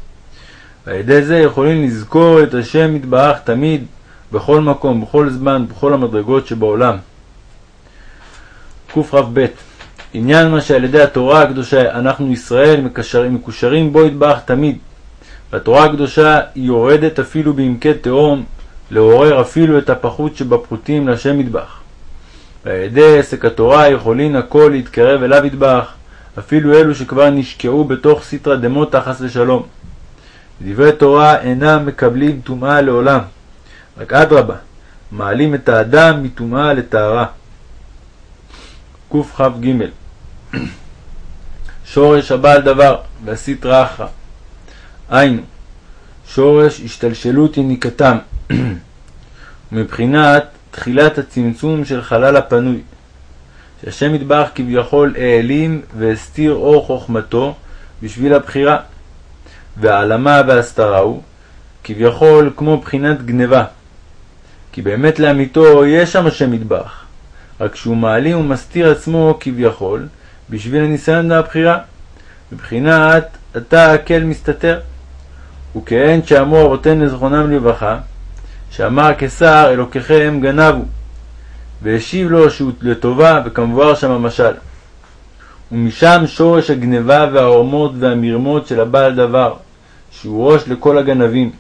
ועל ידי זה יכולים לזכור את השם יתברך תמיד, בכל מקום, בכל זמן, בכל המדרגות שבעולם. קכ"ב עניין מה שעל ידי התורה הקדושה אנחנו ישראל מקשרים, מקושרים בו יתברך תמיד. והתורה הקדושה היא יורדת אפילו בעמקי תהום, לעורר אפילו את הפחות שבפחותים להשם יתברך. ועל ידי עסק התורה יכולין הכל להתקרב אליו יתברך, אפילו אלו שכבר נשקעו בתוך סטרא דמותא חס ושלום. דברי תורה אינם מקבלים טומאה לעולם, רק אדרבה, מעלים את האדם מטומאה לטהרה. קכ"ג. שורש הבעל דבר והסטרא אחרא היינו שורש השתלשלות יניקתם. מבחינת תחילת הצמצום של חלל הפנוי שהשם יתברך כביכול העלים והסתיר אור חוכמתו בשביל הבחירה. והעלמה והסתרה הוא כביכול כמו בחינת גניבה. כי באמת לאמיתו יש שם השם יתברך רק שהוא מעלים ומסתיר עצמו כביכול, בשביל הניסיון והבחירה. מבחינת אתה הקל מסתתר. וכאין שאמרו אבותינו זכרונם לברכה, שאמר הקיסר אלוקיכם גנבו, והשיב לו שהוא לטובה, וכמבואר שם המשל. ומשם שורש הגנבה והעורמות והמרמות של הבעל דבר, שהוא ראש לכל הגנבים.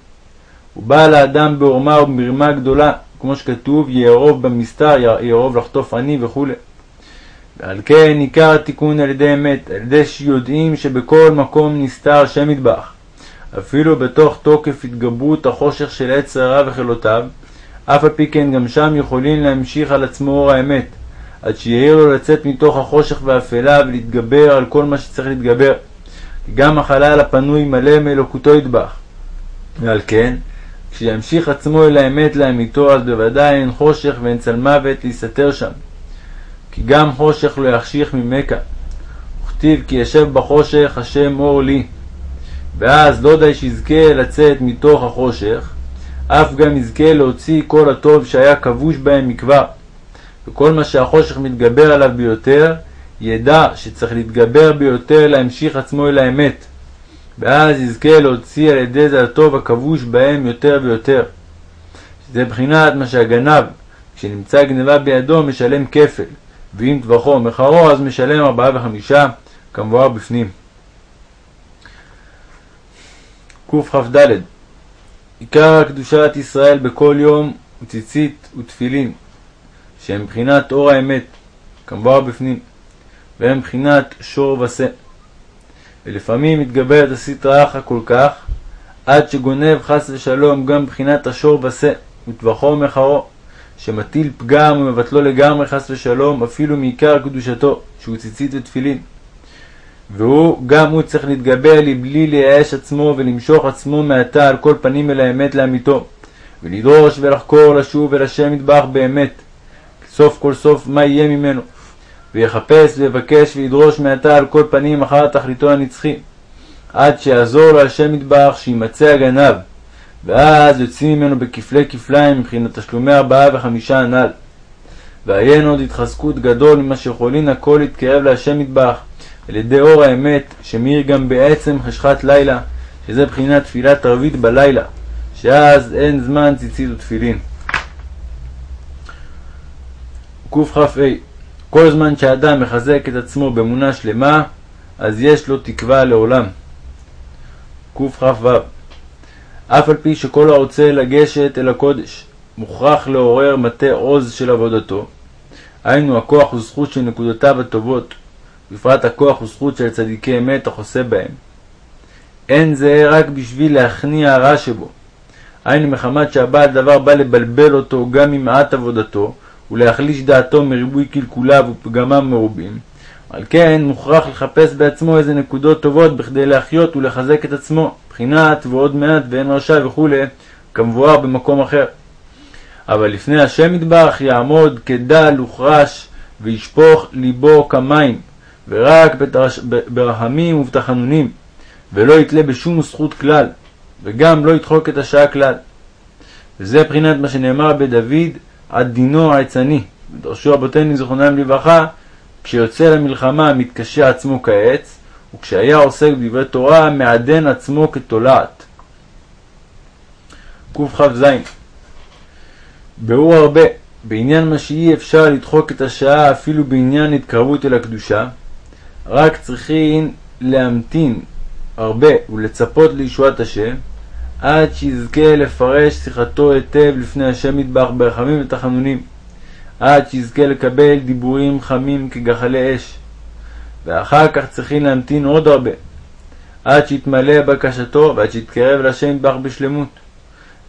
הוא בא לאדם בעורמה ובמרמה גדולה, כמו שכתוב, יערוב במסתר, יערוב לחטוף עני וכו'. ועל כן עיקר התיקון על ידי אמת, על ידי שיודעים שבכל מקום נסתר שם מטבח. אפילו בתוך תוקף התגברות החושך של עץ הרע וחילותיו, אף על פי כן גם שם יכולים להמשיך על עצמו אור האמת, עד שיהיה לו לצאת מתוך החושך והאפלה ולהתגבר על כל מה שצריך להתגבר. גם החלל הפנוי מלא מאלוקותו ידבח. ועל כן, כשימשיך עצמו אל האמת לאמיתו, אז בוודאי אין חושך ואין צל מוות להסתתר שם. כי גם חושך לא יחשיך ממכה. וכתיב כי ישב בחושך השם אור לי. ואז לא די שיזכה לצאת מתוך החושך, אף גם יזכה להוציא כל הטוב שהיה כבוש בהם מכבר. וכל מה שהחושך מתגבר עליו ביותר, ידע שצריך להתגבר ביותר להמשיך עצמו אל האמת. ואז יזכה להוציא על ידי זה הטוב הכבוש בהם יותר ויותר. שזה בחינת מה שהגנב, כשנמצא גנבה בידו, משלם כפל, ואם טבחו מחרו, אז משלם ארבעה וחמישה, כמבואר בפנים. קכ"ד עיקר קדושת ישראל בכל יום הוא ציצית ותפילין, שהם מבחינת אור האמת, כמבואר בפנים, והם מבחינת שור ושה. ולפעמים מתגברת הסטרא אחא כל כך, עד שגונב חס ושלום גם מבחינת השור ושה, וטבחו ומחרו, שמטיל פגם ומבטלו לגמרי חס ושלום, אפילו מעיקר קדושתו, שהוא ציצית ותפילין. והוא, גם הוא צריך להתגבר לבלי לייאש עצמו ולמשוך עצמו מעתה על כל פנים אל האמת לאמיתו, ולדרוש ולחקור לשוב אל השם מטבח באמת, סוף כל סוף מה יהיה ממנו, ויחפש ויבקש וידרוש מעתה על כל פנים אחר תכליתו הנצחי, עד שיעזור לו השם מטבח שימצא הגנב, ואז יוצאים ממנו בכפלי כפליים מבחינת תשלומי ארבעה וחמישה הנ"ל. ועיין עוד התחזקות גדול ממה שיכולין הכל להתקרב להשם מטבח, על ידי אור האמת, שמאיר גם בעצם חשכת לילה, שזה בחינת תפילת ערבית בלילה, שאז אין זמן ציצית ותפילין. קכ"ה כל זמן שאדם מחזק את עצמו באמונה שלמה, אז יש לו תקווה לעולם. קכ"ו אף על פי שכל הרוצה לגשת אל הקודש, מוכרח לעורר מטה עוז של עבודתו, היינו הכוח וזכות של נקודותיו הטובות, בפרט הכוח וזכות של צדיקי אמת החוסה בהם. אין זה רק בשביל להכניע הרע שבו. היינו מחמת שהבעל דבר בא לבלבל אותו גם ממעט עבודתו, ולהחליש דעתו מריבוי קלקוליו ופגמיו מרובים. על כן מוכרח לחפש בעצמו איזה נקודות טובות בכדי להחיות ולחזק את עצמו, בחינת ועוד מעט ואין רשע וכו', כמבואר במקום אחר. אבל לפני השם מטבח יעמוד כדל וכרש וישפוך ליבו כמים, ורק בתרש... ברחמים ובתחנונים, ולא יתלה בשום זכות כלל, וגם לא ידחוק את השעה כלל. וזה מבחינת מה שנאמר בדוד, עד דינו העצני. ודרשו רבותינו זכרונם לברכה, כשיוצא למלחמה מתקשה עצמו כעץ, וכשהיה עוסק בדברי תורה מעדן עצמו כתולעת. קכ"ז ביאור הרבה בעניין מה שאי אפשר לדחוק את השעה אפילו בעניין התקרבות אל הקדושה, רק צריכים להמתין הרבה ולצפות לישועת השם, עד שיזכה לפרש שיחתו היטב לפני השם מטבח ברחמים ותחנונים, עד שיזכה לקבל דיבורים חמים כגחלי אש, ואחר כך צריכים להמתין עוד הרבה, עד שיתמלא בקשתו ועד שיתקרב להשם מטבח בשלמות.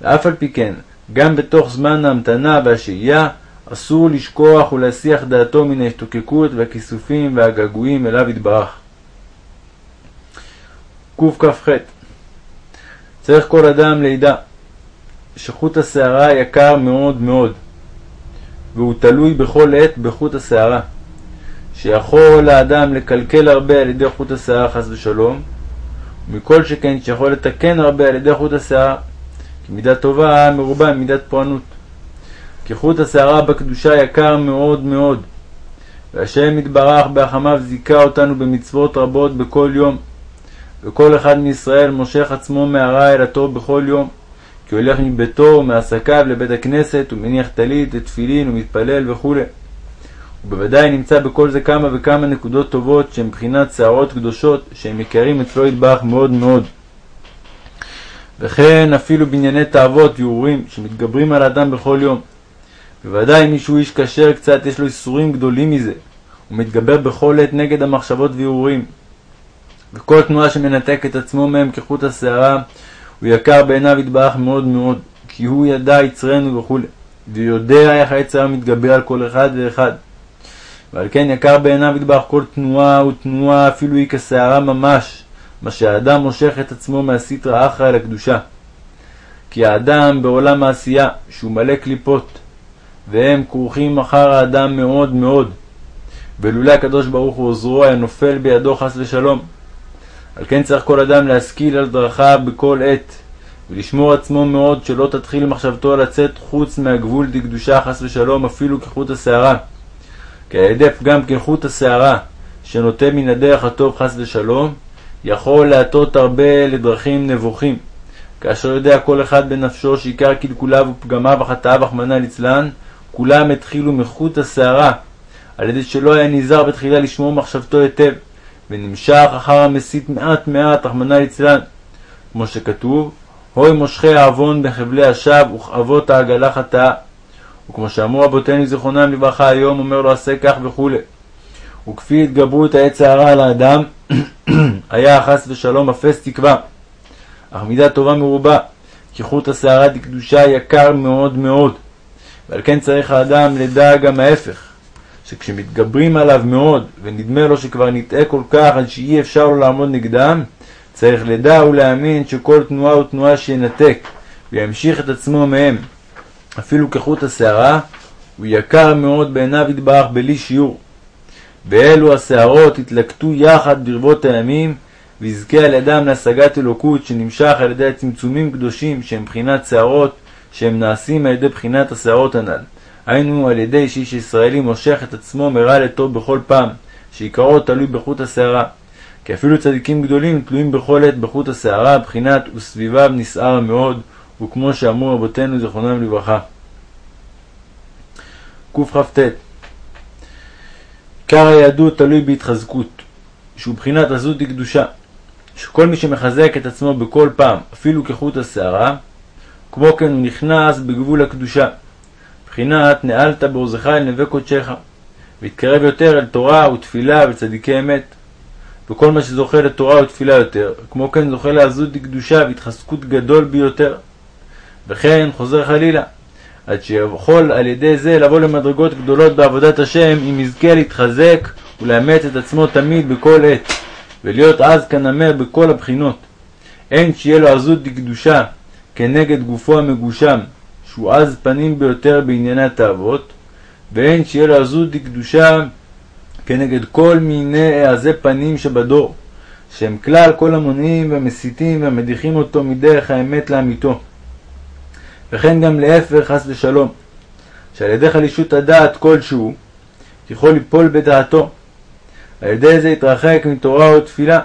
ואף על פי כן, גם בתוך זמן ההמתנה והשהייה, אסור לשכוח ולהסיח דעתו מן ההשתוקקות והכיסופים והגעגועים אליו יתברך. קכ"ח צריך כל אדם לידע שחוט השערה יקר מאוד מאוד, והוא תלוי בכל עת בחוט השערה, שיכול האדם לקלקל הרבה על ידי חוט השערה חס ושלום, ומכל שכן שיכול לתקן הרבה על ידי חוט השערה, כי מידה טובה מרובה ממידת פורענות. כי חוט השערה בקדושה יקר מאוד מאוד, והשם יתברך בהחמיו זיכה אותנו במצוות רבות בכל יום, וכל אחד מישראל מושך עצמו מהרע אל הטוב בכל יום, כי הולך מביתו ומעסקיו לבית הכנסת, ומניח טלית ותפילין ומתפלל וכו'. ובוודאי נמצא בכל זה כמה וכמה נקודות טובות שהן מבחינת שערות קדושות, שהם יקרים אצלו יתברך מאוד מאוד. וכן אפילו בענייני תאוות והרהורים שמתגברים על האדם בכל יום. בוודאי מי שהוא איש כשר קצת יש לו איסורים גדולים מזה, הוא מתגבר בכל עת נגד המחשבות והרהורים. וכל תנועה שמנתק את עצמו מהם כחוט השערה, הוא יקר בעיניו יתברך מאוד מאוד, כי הוא ידע יצרנו וכו', ויודע איך היצר מתגבר על כל אחד ואחד. ועל כן יקר בעיניו יתברך כל תנועה ותנועה אפילו היא כשערה ממש, מה שהאדם מושך את עצמו מהסטרא אחרא אל הקדושה. כי האדם בעולם העשייה, שהוא מלא קליפות, והם כרוכים אחר האדם מאוד מאוד, ולולא הקדוש ברוך הוא עוזרו היה נופל בידו חס ושלום. על כן צריך כל אדם להשכיל על דרכיו בכל עת, ולשמור עצמו מאוד שלא תתחיל מחשבתו לצאת חוץ מהגבול דקדושה חס ושלום אפילו כחוט השערה. כי הידי פגם כחוט השערה שנוטה מן הדרך הטוב חס ושלום, יכול להטות הרבה לדרכים נבוכים, כאשר יודע כל אחד בנפשו שעיקר קלקוליו ופגמיו וחטאיו, רחמנא ליצלן, כולם התחילו מחוט השערה, על ידי שלא היה נזהר בתחילה לשמור מחשבתו היטב, ונמשך אחר המסית מעט מעט, רחמנא ליצלן, כמו שכתוב, הוי מושכי העוון בחבלי השווא וכאבות העגלה חטאה. וכמו שאמרו רבותינו זיכרונם לברכה היום, אומר לו עשה כך וכולי. וכפי התגברות העץ הרע על האדם, היה חס ושלום אפס תקווה, אך מידה טובה מרובה, כי חוט השערה דקדושה יקר מאוד מאוד, ועל כן צריך האדם לדע גם ההפך, שכשמתגברים עליו מאוד, ונדמה לו שכבר נטעה כל כך עד שאי אפשר לו לעמוד נגדם, צריך לדע ולהאמין שכל תנועה ותנועה שינתק, וימשיך את עצמו מהם, אפילו כחוט השערה, הוא יקר מאוד בעיניו יתברך בלי שיעור. באלו השערות התלקטו יחד ברבות הימים, ויזכה על ידם להשגת אלוקות שנמשך על ידי הצמצומים קדושים שהם בחינת שערות, שהם נעשים על ידי בחינת השערות הנ"ל. היינו על ידי שאיש ישראלי מושך את עצמו מרע לטוב בכל פעם, שעיקרו תלוי בחוט השערה. כי אפילו צדיקים גדולים תלויים בכל עת בחוט השערה, בחינת וסביביו נסער מאוד, וכמו שאמרו רבותינו זיכרונם לברכה. קכ"ט עיקר היהדות תלוי בהתחזקות, שהוא בחינת עזות דקדושה, שכל מי שמחזק את עצמו בכל פעם, אפילו כחוט השערה, כמו כן הוא נכנס בגבול הקדושה, בחינת נעלת בעוזך אל נווה קודשך, והתקרב יותר אל תורה ותפילה וצדיקי אמת. וכל מה שזוכה לתורה ותפילה יותר, כמו כן זוכה לעזות דקדושה והתחזקות גדול ביותר. וכן חוזר חלילה, עד שיכול על ידי זה לבוא למדרגות גדולות בעבודת השם, אם יזכה להתחזק ולאמץ את עצמו תמיד בכל עת, ולהיות עז כנמר בכל הבחינות. אין שיהיה לו עזות דקדושה כנגד גופו המגושם, שהוא עז פנים ביותר בענייני התאוות, ואין שיהיה לו עזות דקדושה כנגד כל מיני העזי פנים שבדור, שהם כלל כל המונעים והמסיתים והמדיחים אותו מדרך האמת לאמיתו. וכן גם להפך חס ושלום, שעל ידי חלישות הדעת כלשהו, יכול ליפול בדעתו. על ידי זה יתרחק מתורה או תפילה,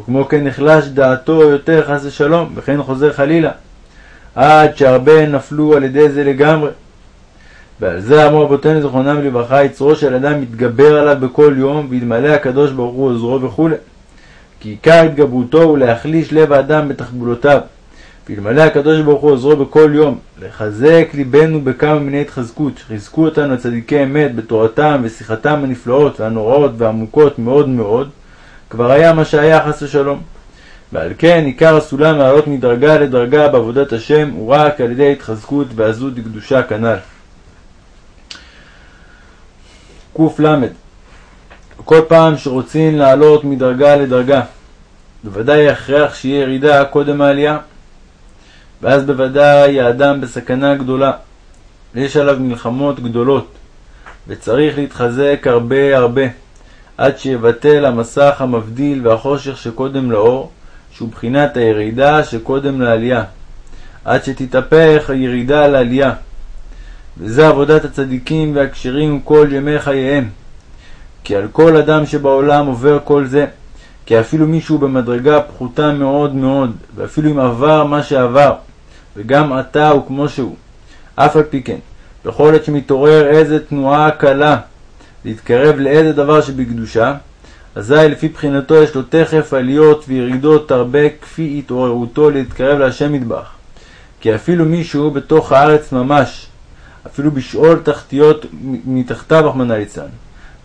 וכמו כן נחלש דעתו יותר חס ושלום, וכן חוזר חלילה, עד שהרבה נפלו על ידי זה לגמרי. ועל זה אמרו רבותינו זכרונם לברכה, יצרו של אדם יתגבר עליו בכל יום, ויתמלא הקדוש ברוך הוא עוזרו וכו'. כי עיקר התגברותו הוא להחליש לב האדם בתחבולותיו, ואלמלא הקדוש ברוך הוא עוזרו בכל יום, לחזק ליבנו בכמה מיני התחזקות, שחיזקו אותנו הצדיקי אמת בתורתם ושיחתם הנפלאות והנוראות והעמוקות מאוד מאוד, כבר היה מה שהיה חס ושלום. ועל כן עיקר הסולם לעלות מדרגה לדרגה בעבודת השם הוא רק על ידי התחזקות ועזות קדושה כנ"ל. קל כל פעם שרוצים לעלות מדרגה לדרגה, בוודאי הכרח שיהיה ירידה קודם העלייה, ואז בוודאי האדם בסכנה גדולה, ויש עליו מלחמות גדולות, וצריך להתחזק הרבה הרבה, עד שיבטל המסך המבדיל והחושך שקודם לאור, שהוא בחינת הירידה שקודם לעלייה, עד שתתהפך הירידה לעלייה. וזה עבודת הצדיקים והכשרים כל ימי חייהם. כי על כל אדם שבעולם עובר כל זה, כי אפילו מישהו במדרגה פחותה מאוד מאוד, ואפילו אם עבר מה שעבר, וגם עתה הוא כמו שהוא, אף על פי כן, בכל עת שמתעורר איזה תנועה קלה להתקרב לאיזה דבר שבקדושה, אזי לפי בחינתו יש לו תכף עליות וירידות הרבה כפי התעוררותו להתקרב להשם מטבח. כי אפילו מישהו בתוך הארץ ממש, אפילו בשאול תחתיות מתחתיו, רחמנא ליצלן,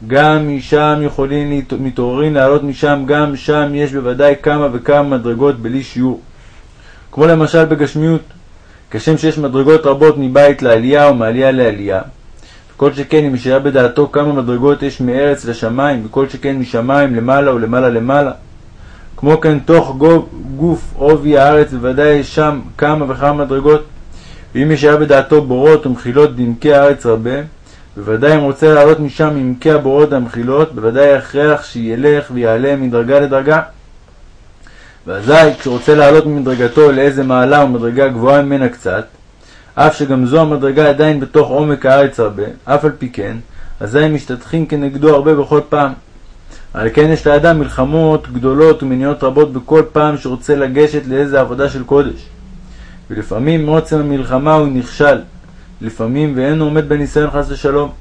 גם משם יכולים מתעוררים לעלות משם, גם שם יש בוודאי כמה וכמה מדרגות בלי שיעור. כמו למשל בגשמיות, כשם שיש מדרגות רבות מבית לעלייה ומעלייה לעלייה, כל שכן אם ישאר בדעתו כמה מדרגות יש מארץ לשמיים, וכל שכן משמיים למעלה ולמעלה למעלה. כמו כן תוך גוף עובי הארץ בוודאי יש שם כמה וכמה מדרגות, ואם ישאר בדעתו בורות ומחילות דמקי הארץ רבה, בוודאי אם רוצה לעלות משם מעמקי הבורות והמחילות, בוודאי הכרח שילך ויעלה מדרגה לדרגה. ואזי כשרוצה לעלות ממדרגתו לאיזה מעלה ומדרגה גבוהה ממנה קצת, אף שגם זו המדרגה עדיין בתוך עומק הארץ הרבה, אף על פי כן, אזי הם משתתחים כנגדו הרבה בכל פעם. על כן יש לאדם מלחמות גדולות ומניעות רבות בכל פעם שרוצה לגשת לאיזה עבודה של קודש. ולפעמים מעוצם המלחמה הוא נכשל, לפעמים ואינו עומד בניסיון חס ושלום,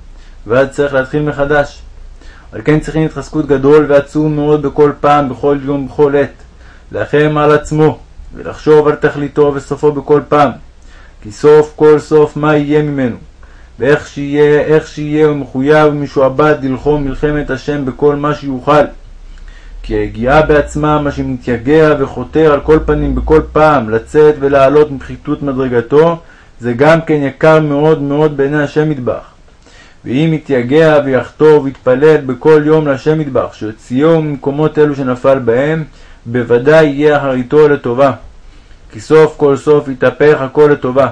ואז צריך להתחיל מחדש. על כן צריכים התחזקות גדול ועצום מאוד בכל פעם, בכל יום, בכל עת, להחם על עצמו, ולחשוב על תכליתו וסופו בכל פעם, כי סוף כל סוף מה יהיה ממנו. ואיך שיהיה, איך שיהיה, הוא מחויב ומשועבד ללחום מלחמת השם בכל מה שיוכל. כי היגיעה בעצמה, מה שמתייגע וחותר על כל פנים בכל פעם לצאת ולעלות מפחיתות מדרגתו, זה גם כן יקר מאוד מאוד בעיני השם מטבח. ואם יתייגע ויחתור ויתפלל בכל יום להשם מטבח, שיוציאו ממקומות אלו שנפל בהם, בוודאי יהיה אחריתו לטובה. כי סוף כל סוף יתהפך הכל לטובה,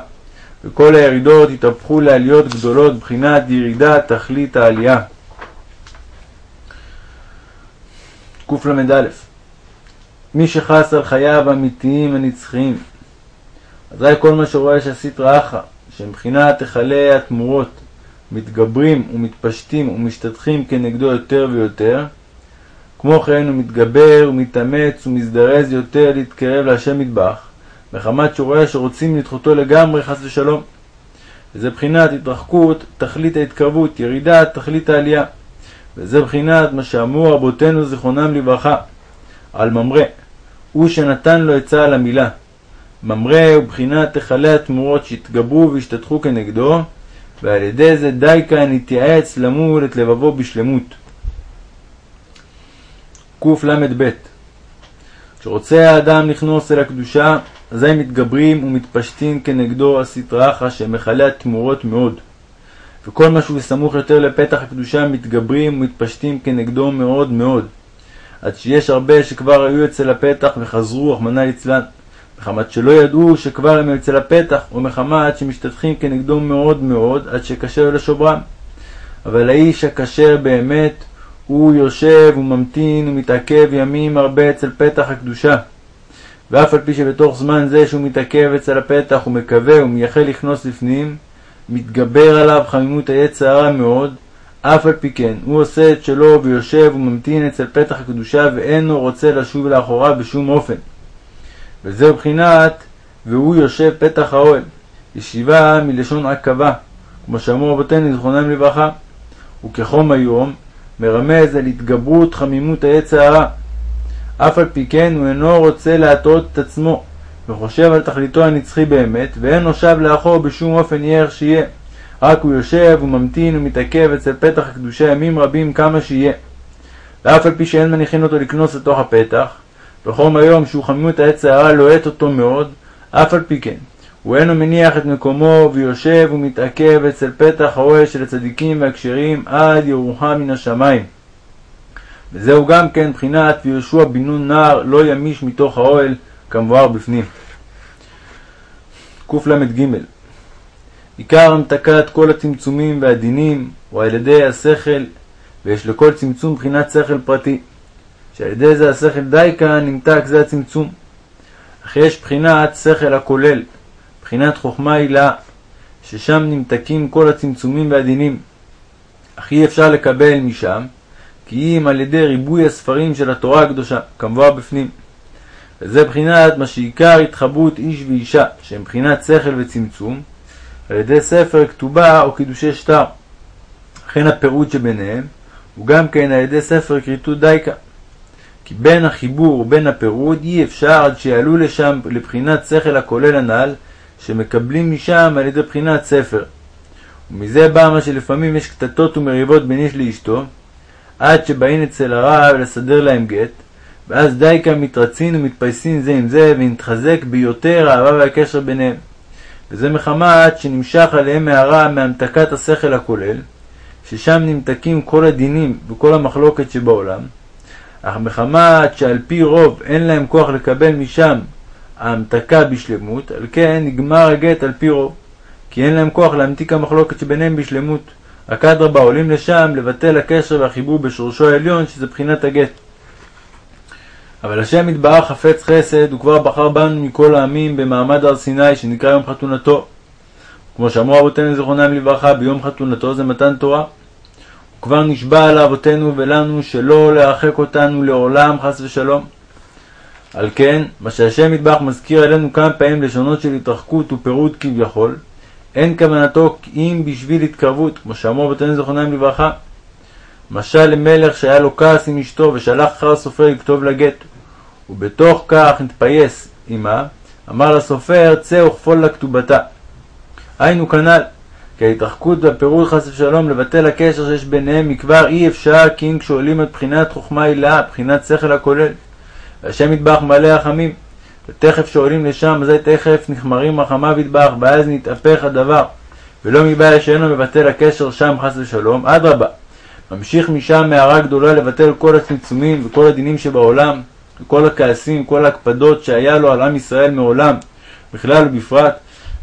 וכל הירידות יתהפכו לעליות גדולות, בחינת ירידה תכלית העלייה. קל"א מי שחס על חייו האמיתיים הנצחיים, אזי כל מה שרואה שעשית רעך, שמבחינת היכלי התמורות מתגברים ומתפשטים ומשתטחים כנגדו יותר ויותר, כמו כן הוא מתגבר ומתאמץ ומזדרז יותר להתקרב להשם מטבח, מחמת שהוא שרוצים לדחותו לגמרי חס ושלום. וזה בחינת התרחקות, תכלית ההתקרבות, ירידה, תכלית העלייה. וזה בחינת מה שאמרו רבותינו זיכרונם לברכה על ממרא, הוא שנתן לו עצה על המילה. ממרא הוא בחינת היכלי התמורות שהתגברו והשתתחו כנגדו, ועל ידי זה די כאן התייעץ למול את לבבו בשלמות. קל"ב כשרוצה האדם לכנוס אל הקדושה, אזי מתגברים ומתפשטים כנגדו הסטראחה שמכלה התמורות מאוד. וכל מה שהוא סמוך יותר לפתח הקדושה מתגברים ומתפשטים כנגדו מאוד מאוד. עד שיש הרבה שכבר היו אצל הפתח וחזרו, רחמנא ליצלן. מחמת שלא ידעו שכבר הם אצל הפתח, או מחמת שמשתתחים כנגדו מאוד מאוד, עד שכשר לשוברם. אבל האיש הכשר באמת, הוא יושב וממתין ומתעכב ימים הרבה אצל פתח הקדושה. ואף על פי שבתוך זמן זה שהוא מתעכב אצל הפתח ומקווה ומייחל לכנוס לפנים, מתגבר עליו חמימות היצר הרע מאוד, אף על פי כן, הוא עושה את שלו ויושב וממתין אצל פתח הקדושה ואינו רוצה לשוב לאחוריו בשום אופן. וזהו בחינת והוא יושב פתח האוהל, ישיבה מלשון עכבה, כמו שאמרו רבותינו זכרונם לברכה, וכחום היום מרמז על התגברות חמימות היצר הרע. אף על פי כן הוא אינו רוצה להטעות את עצמו, וחושב על תכליתו הנצחי באמת, ואין שב לאחור בשום אופן יהיה איך שיהיה. רק הוא יושב וממתין ומתעכב אצל פתח הקדושה ימים רבים כמה שיהיה. ואף על פי שאין מניחין אותו לקנוס לתוך הפתח, בחום היום שהוא חמימות העץ הרע לוהט אותו מאוד, אף על פי כן, הוא אינו מניח את מקומו ויושב ומתעכב אצל פתח האוהל של הצדיקים והכשרים עד ירוחם מן השמיים. וזהו גם כן בחינת ויהושע בן נון נער לא ימיש מתוך האוהל כמבואר בפנים. קל"ג עיקר המתקת כל הצמצומים והדינים הוא על ידי השכל, ויש לכל צמצום בחינת שכל פרטי, שעל ידי זה השכל די כאן נמתק זה הצמצום. אך יש בחינת שכל הכולל, בחינת חוכמה עילה, ששם נמתקים כל הצמצומים והדינים. אך אי אפשר לקבל משם, כי אם על ידי ריבוי הספרים של התורה הקדושה, כמבואר בפנים. וזה בחינת מה שעיקר התחברות איש ואישה, שהם בחינת שכל וצמצום, על ידי ספר כתובה או קידושי שטר. לכן הפירוט שביניהם הוא גם כן על ידי ספר כריתות דייקה. כי בין החיבור ובין הפירוד אי אפשר עד שיעלו לשם לבחינת שכל הכולל הנ"ל, שמקבלים משם על ידי בחינת ספר. ומזה בא מה שלפעמים יש קטטות ומריבות בין איש לאשתו, עד שבאים אצל הרב לסדר להם גט, ואז די כאן מתרצין ומתפייסין זה עם זה, ונתחזק ביותר האהבה והקשר ביניהם. וזה מחמת שנמשך עליהם הערה מהמתקת השכל הכולל, ששם נמתקים כל הדינים וכל המחלוקת שבעולם, אך מחמת שעל פי רוב אין להם כוח לקבל משם ההמתקה בשלמות, על כן נגמר הגט על פי רוב, כי אין להם כוח להמתיק המחלוקת שביניהם בשלמות. רק אדרבה עולים לשם לבטל הקשר והחיבור בשורשו העליון, שזה בחינת הגט. אבל השם יתברך חפץ חסד, הוא כבר בחר בנו מכל העמים במעמד הר סיני, שנקרא יום חתונתו. כמו שאמרו אבותינו זיכרונם לברכה, ביום חתונתו זה מתן תורה. הוא כבר נשבע על אבותינו ולנו שלא להרחק אותנו לעולם, חס ושלום. על כן, מה שהשם יתברך מזכיר עלינו כמה פעמים לשונות של התרחקות ופירוד כביכול, אין כוונתו אם בשביל התקרבות, כמו שאמרו אבותינו זיכרונם לברכה. משל למלך שהיה לו כעס עם אשתו ושלח אחר הסופר לכתוב לה גט, ובתוך כך נתפייס עמה, אמר לסופר צא וכפול לה כתובתה. היינו כנ"ל, כי ההתרחקות והפירוד חס ושלום לבטל הקשר שיש ביניהם מכבר אי אפשר כי אם כשעולים את בחינת חוכמה הילאה, בחינת שכל הכולל. והשם יטבח מלא רחמים, ותכף שעולים לשם, אזי תכף נחמרים רחמיו יטבח, ואז נתהפך הדבר, ולא מבעיה שאינו מבטל הקשר שם חס ושלום, אדרבה, ממשיך משם מערה גדולה לבטל כל הצמצומים וכל הדינים שבעולם, וכל הכעסים, כל ההקפדות שהיה לו על עם ישראל מעולם, בכלל ובפרט,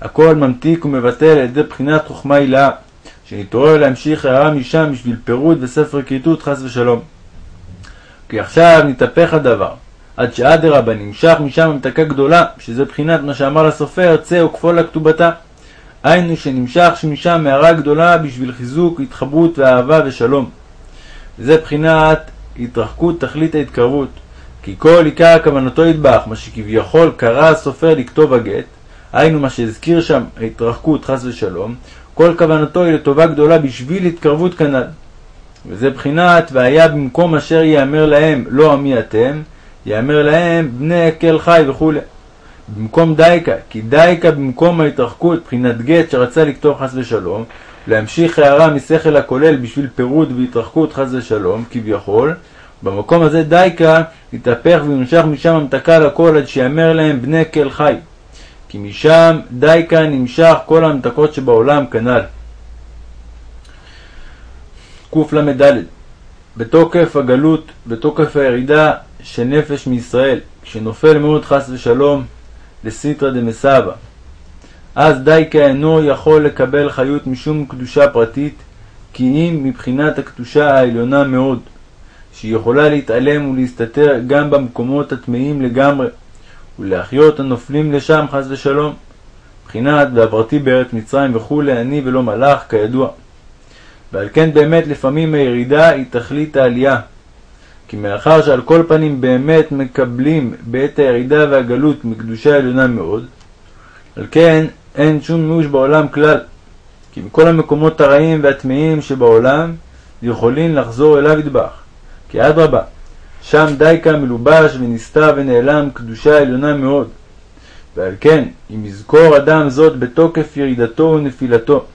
הכל ממתיק ומבטל על ידי בחינת חוכמה הילאה, שנתעורר להמשיך הערה משם בשביל פירוד וספר כריתות חס ושלום. כי עכשיו נתהפך הדבר, עד שאדרבה נמשך משם המתקה גדולה, שזה בחינת מה שאמר לסופר, צא וכפול לכתובתה. היינו שנמשך משם מערה גדולה בשביל חיזוק, התחברות ואהבה ושלום. וזה בחינת התרחקות תכלית ההתקרבות. כי כל עיקר כוונתו ידבח, מה שכביכול קרא הסופר לכתוב הגט, היינו מה שהזכיר שם ההתרחקות חס ושלום, כל כוונתו היא לטובה גדולה בשביל התקרבות כנ"ל. וזה בחינת והיה במקום אשר יאמר להם לא עמי אתם, יאמר להם בני כל חי וכו'. במקום דייקה, כי דייקה במקום ההתרחקות, בחינת גט שרצה לכתוב חס ושלום, להמשיך הערה משכל הכולל בשביל פירוד והתרחקות חס ושלום, כביכול, במקום הזה דייקה יתהפך וימשך משם המתקה לכל עד שיאמר להם בני כל חי. כי משם דייקה נמשך כל ההמתקות שבעולם כנ"ל. קל"ד בתוקף הגלות, בתוקף הירידה של נפש מישראל, כשנופל מאוד חס ושלום לסיטרא דמסבא, אז דייקה אינו יכול לקבל חיות משום קדושה פרטית, כי אם מבחינת הקדושה העליונה מאוד, שהיא יכולה להתעלם ולהסתתר גם במקומות הטמאים לגמרי, ולהחיות הנופלים לשם חס ושלום. מבחינת ועברתי בארץ מצרים וכולי, אני ולא מלאך, כידוע. ועל כן באמת לפעמים הירידה היא תכלית העלייה. כי מאחר שעל כל פנים באמת מקבלים בעת הירידה והגלות מקדושה עליונה מאוד, על כן אין שום מימוש בעולם כלל. כי מכל המקומות הרעים והטמאים שבעולם יכולים לחזור אליו ידבח. כי אדרבה, שם דייקה מלובש ונסתר ונעלם קדושה עליונה מאוד. ועל כן, אם יזכור אדם זאת בתוקף ירידתו ונפילתו,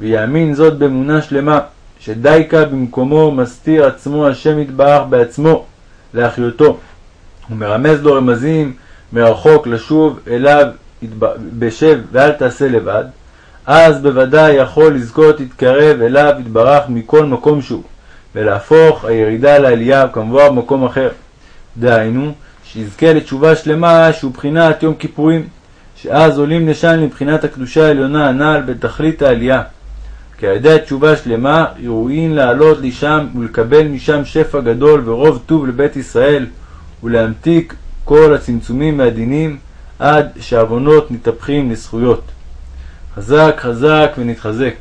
ויאמין זאת באמונה שלמה, שדייקה במקומו מסתיר עצמו השם יתברך בעצמו להחיותו, ומרמז לו רמזים מרחוק לשוב אליו בשב ואל תעשה לבד, אז בוודאי יכול לזכות להתקרב אליו יתברך מכל מקום שהוא. ולהפוך הירידה לעלייה כמובן במקום אחר. דהיינו, שיזכה לתשובה שלמה שהוא בחינת יום כיפורים, שאז עולים לשם לבחינת הקדושה העליונה הנ"ל בתכלית העלייה. כי על ידי התשובה שלמה ראויים לעלות לשם ולקבל משם שפע גדול ורוב טוב לבית ישראל ולהמתיק כל הצמצומים והדינים עד שעוונות מתהפכים לזכויות. חזק חזק ונתחזק.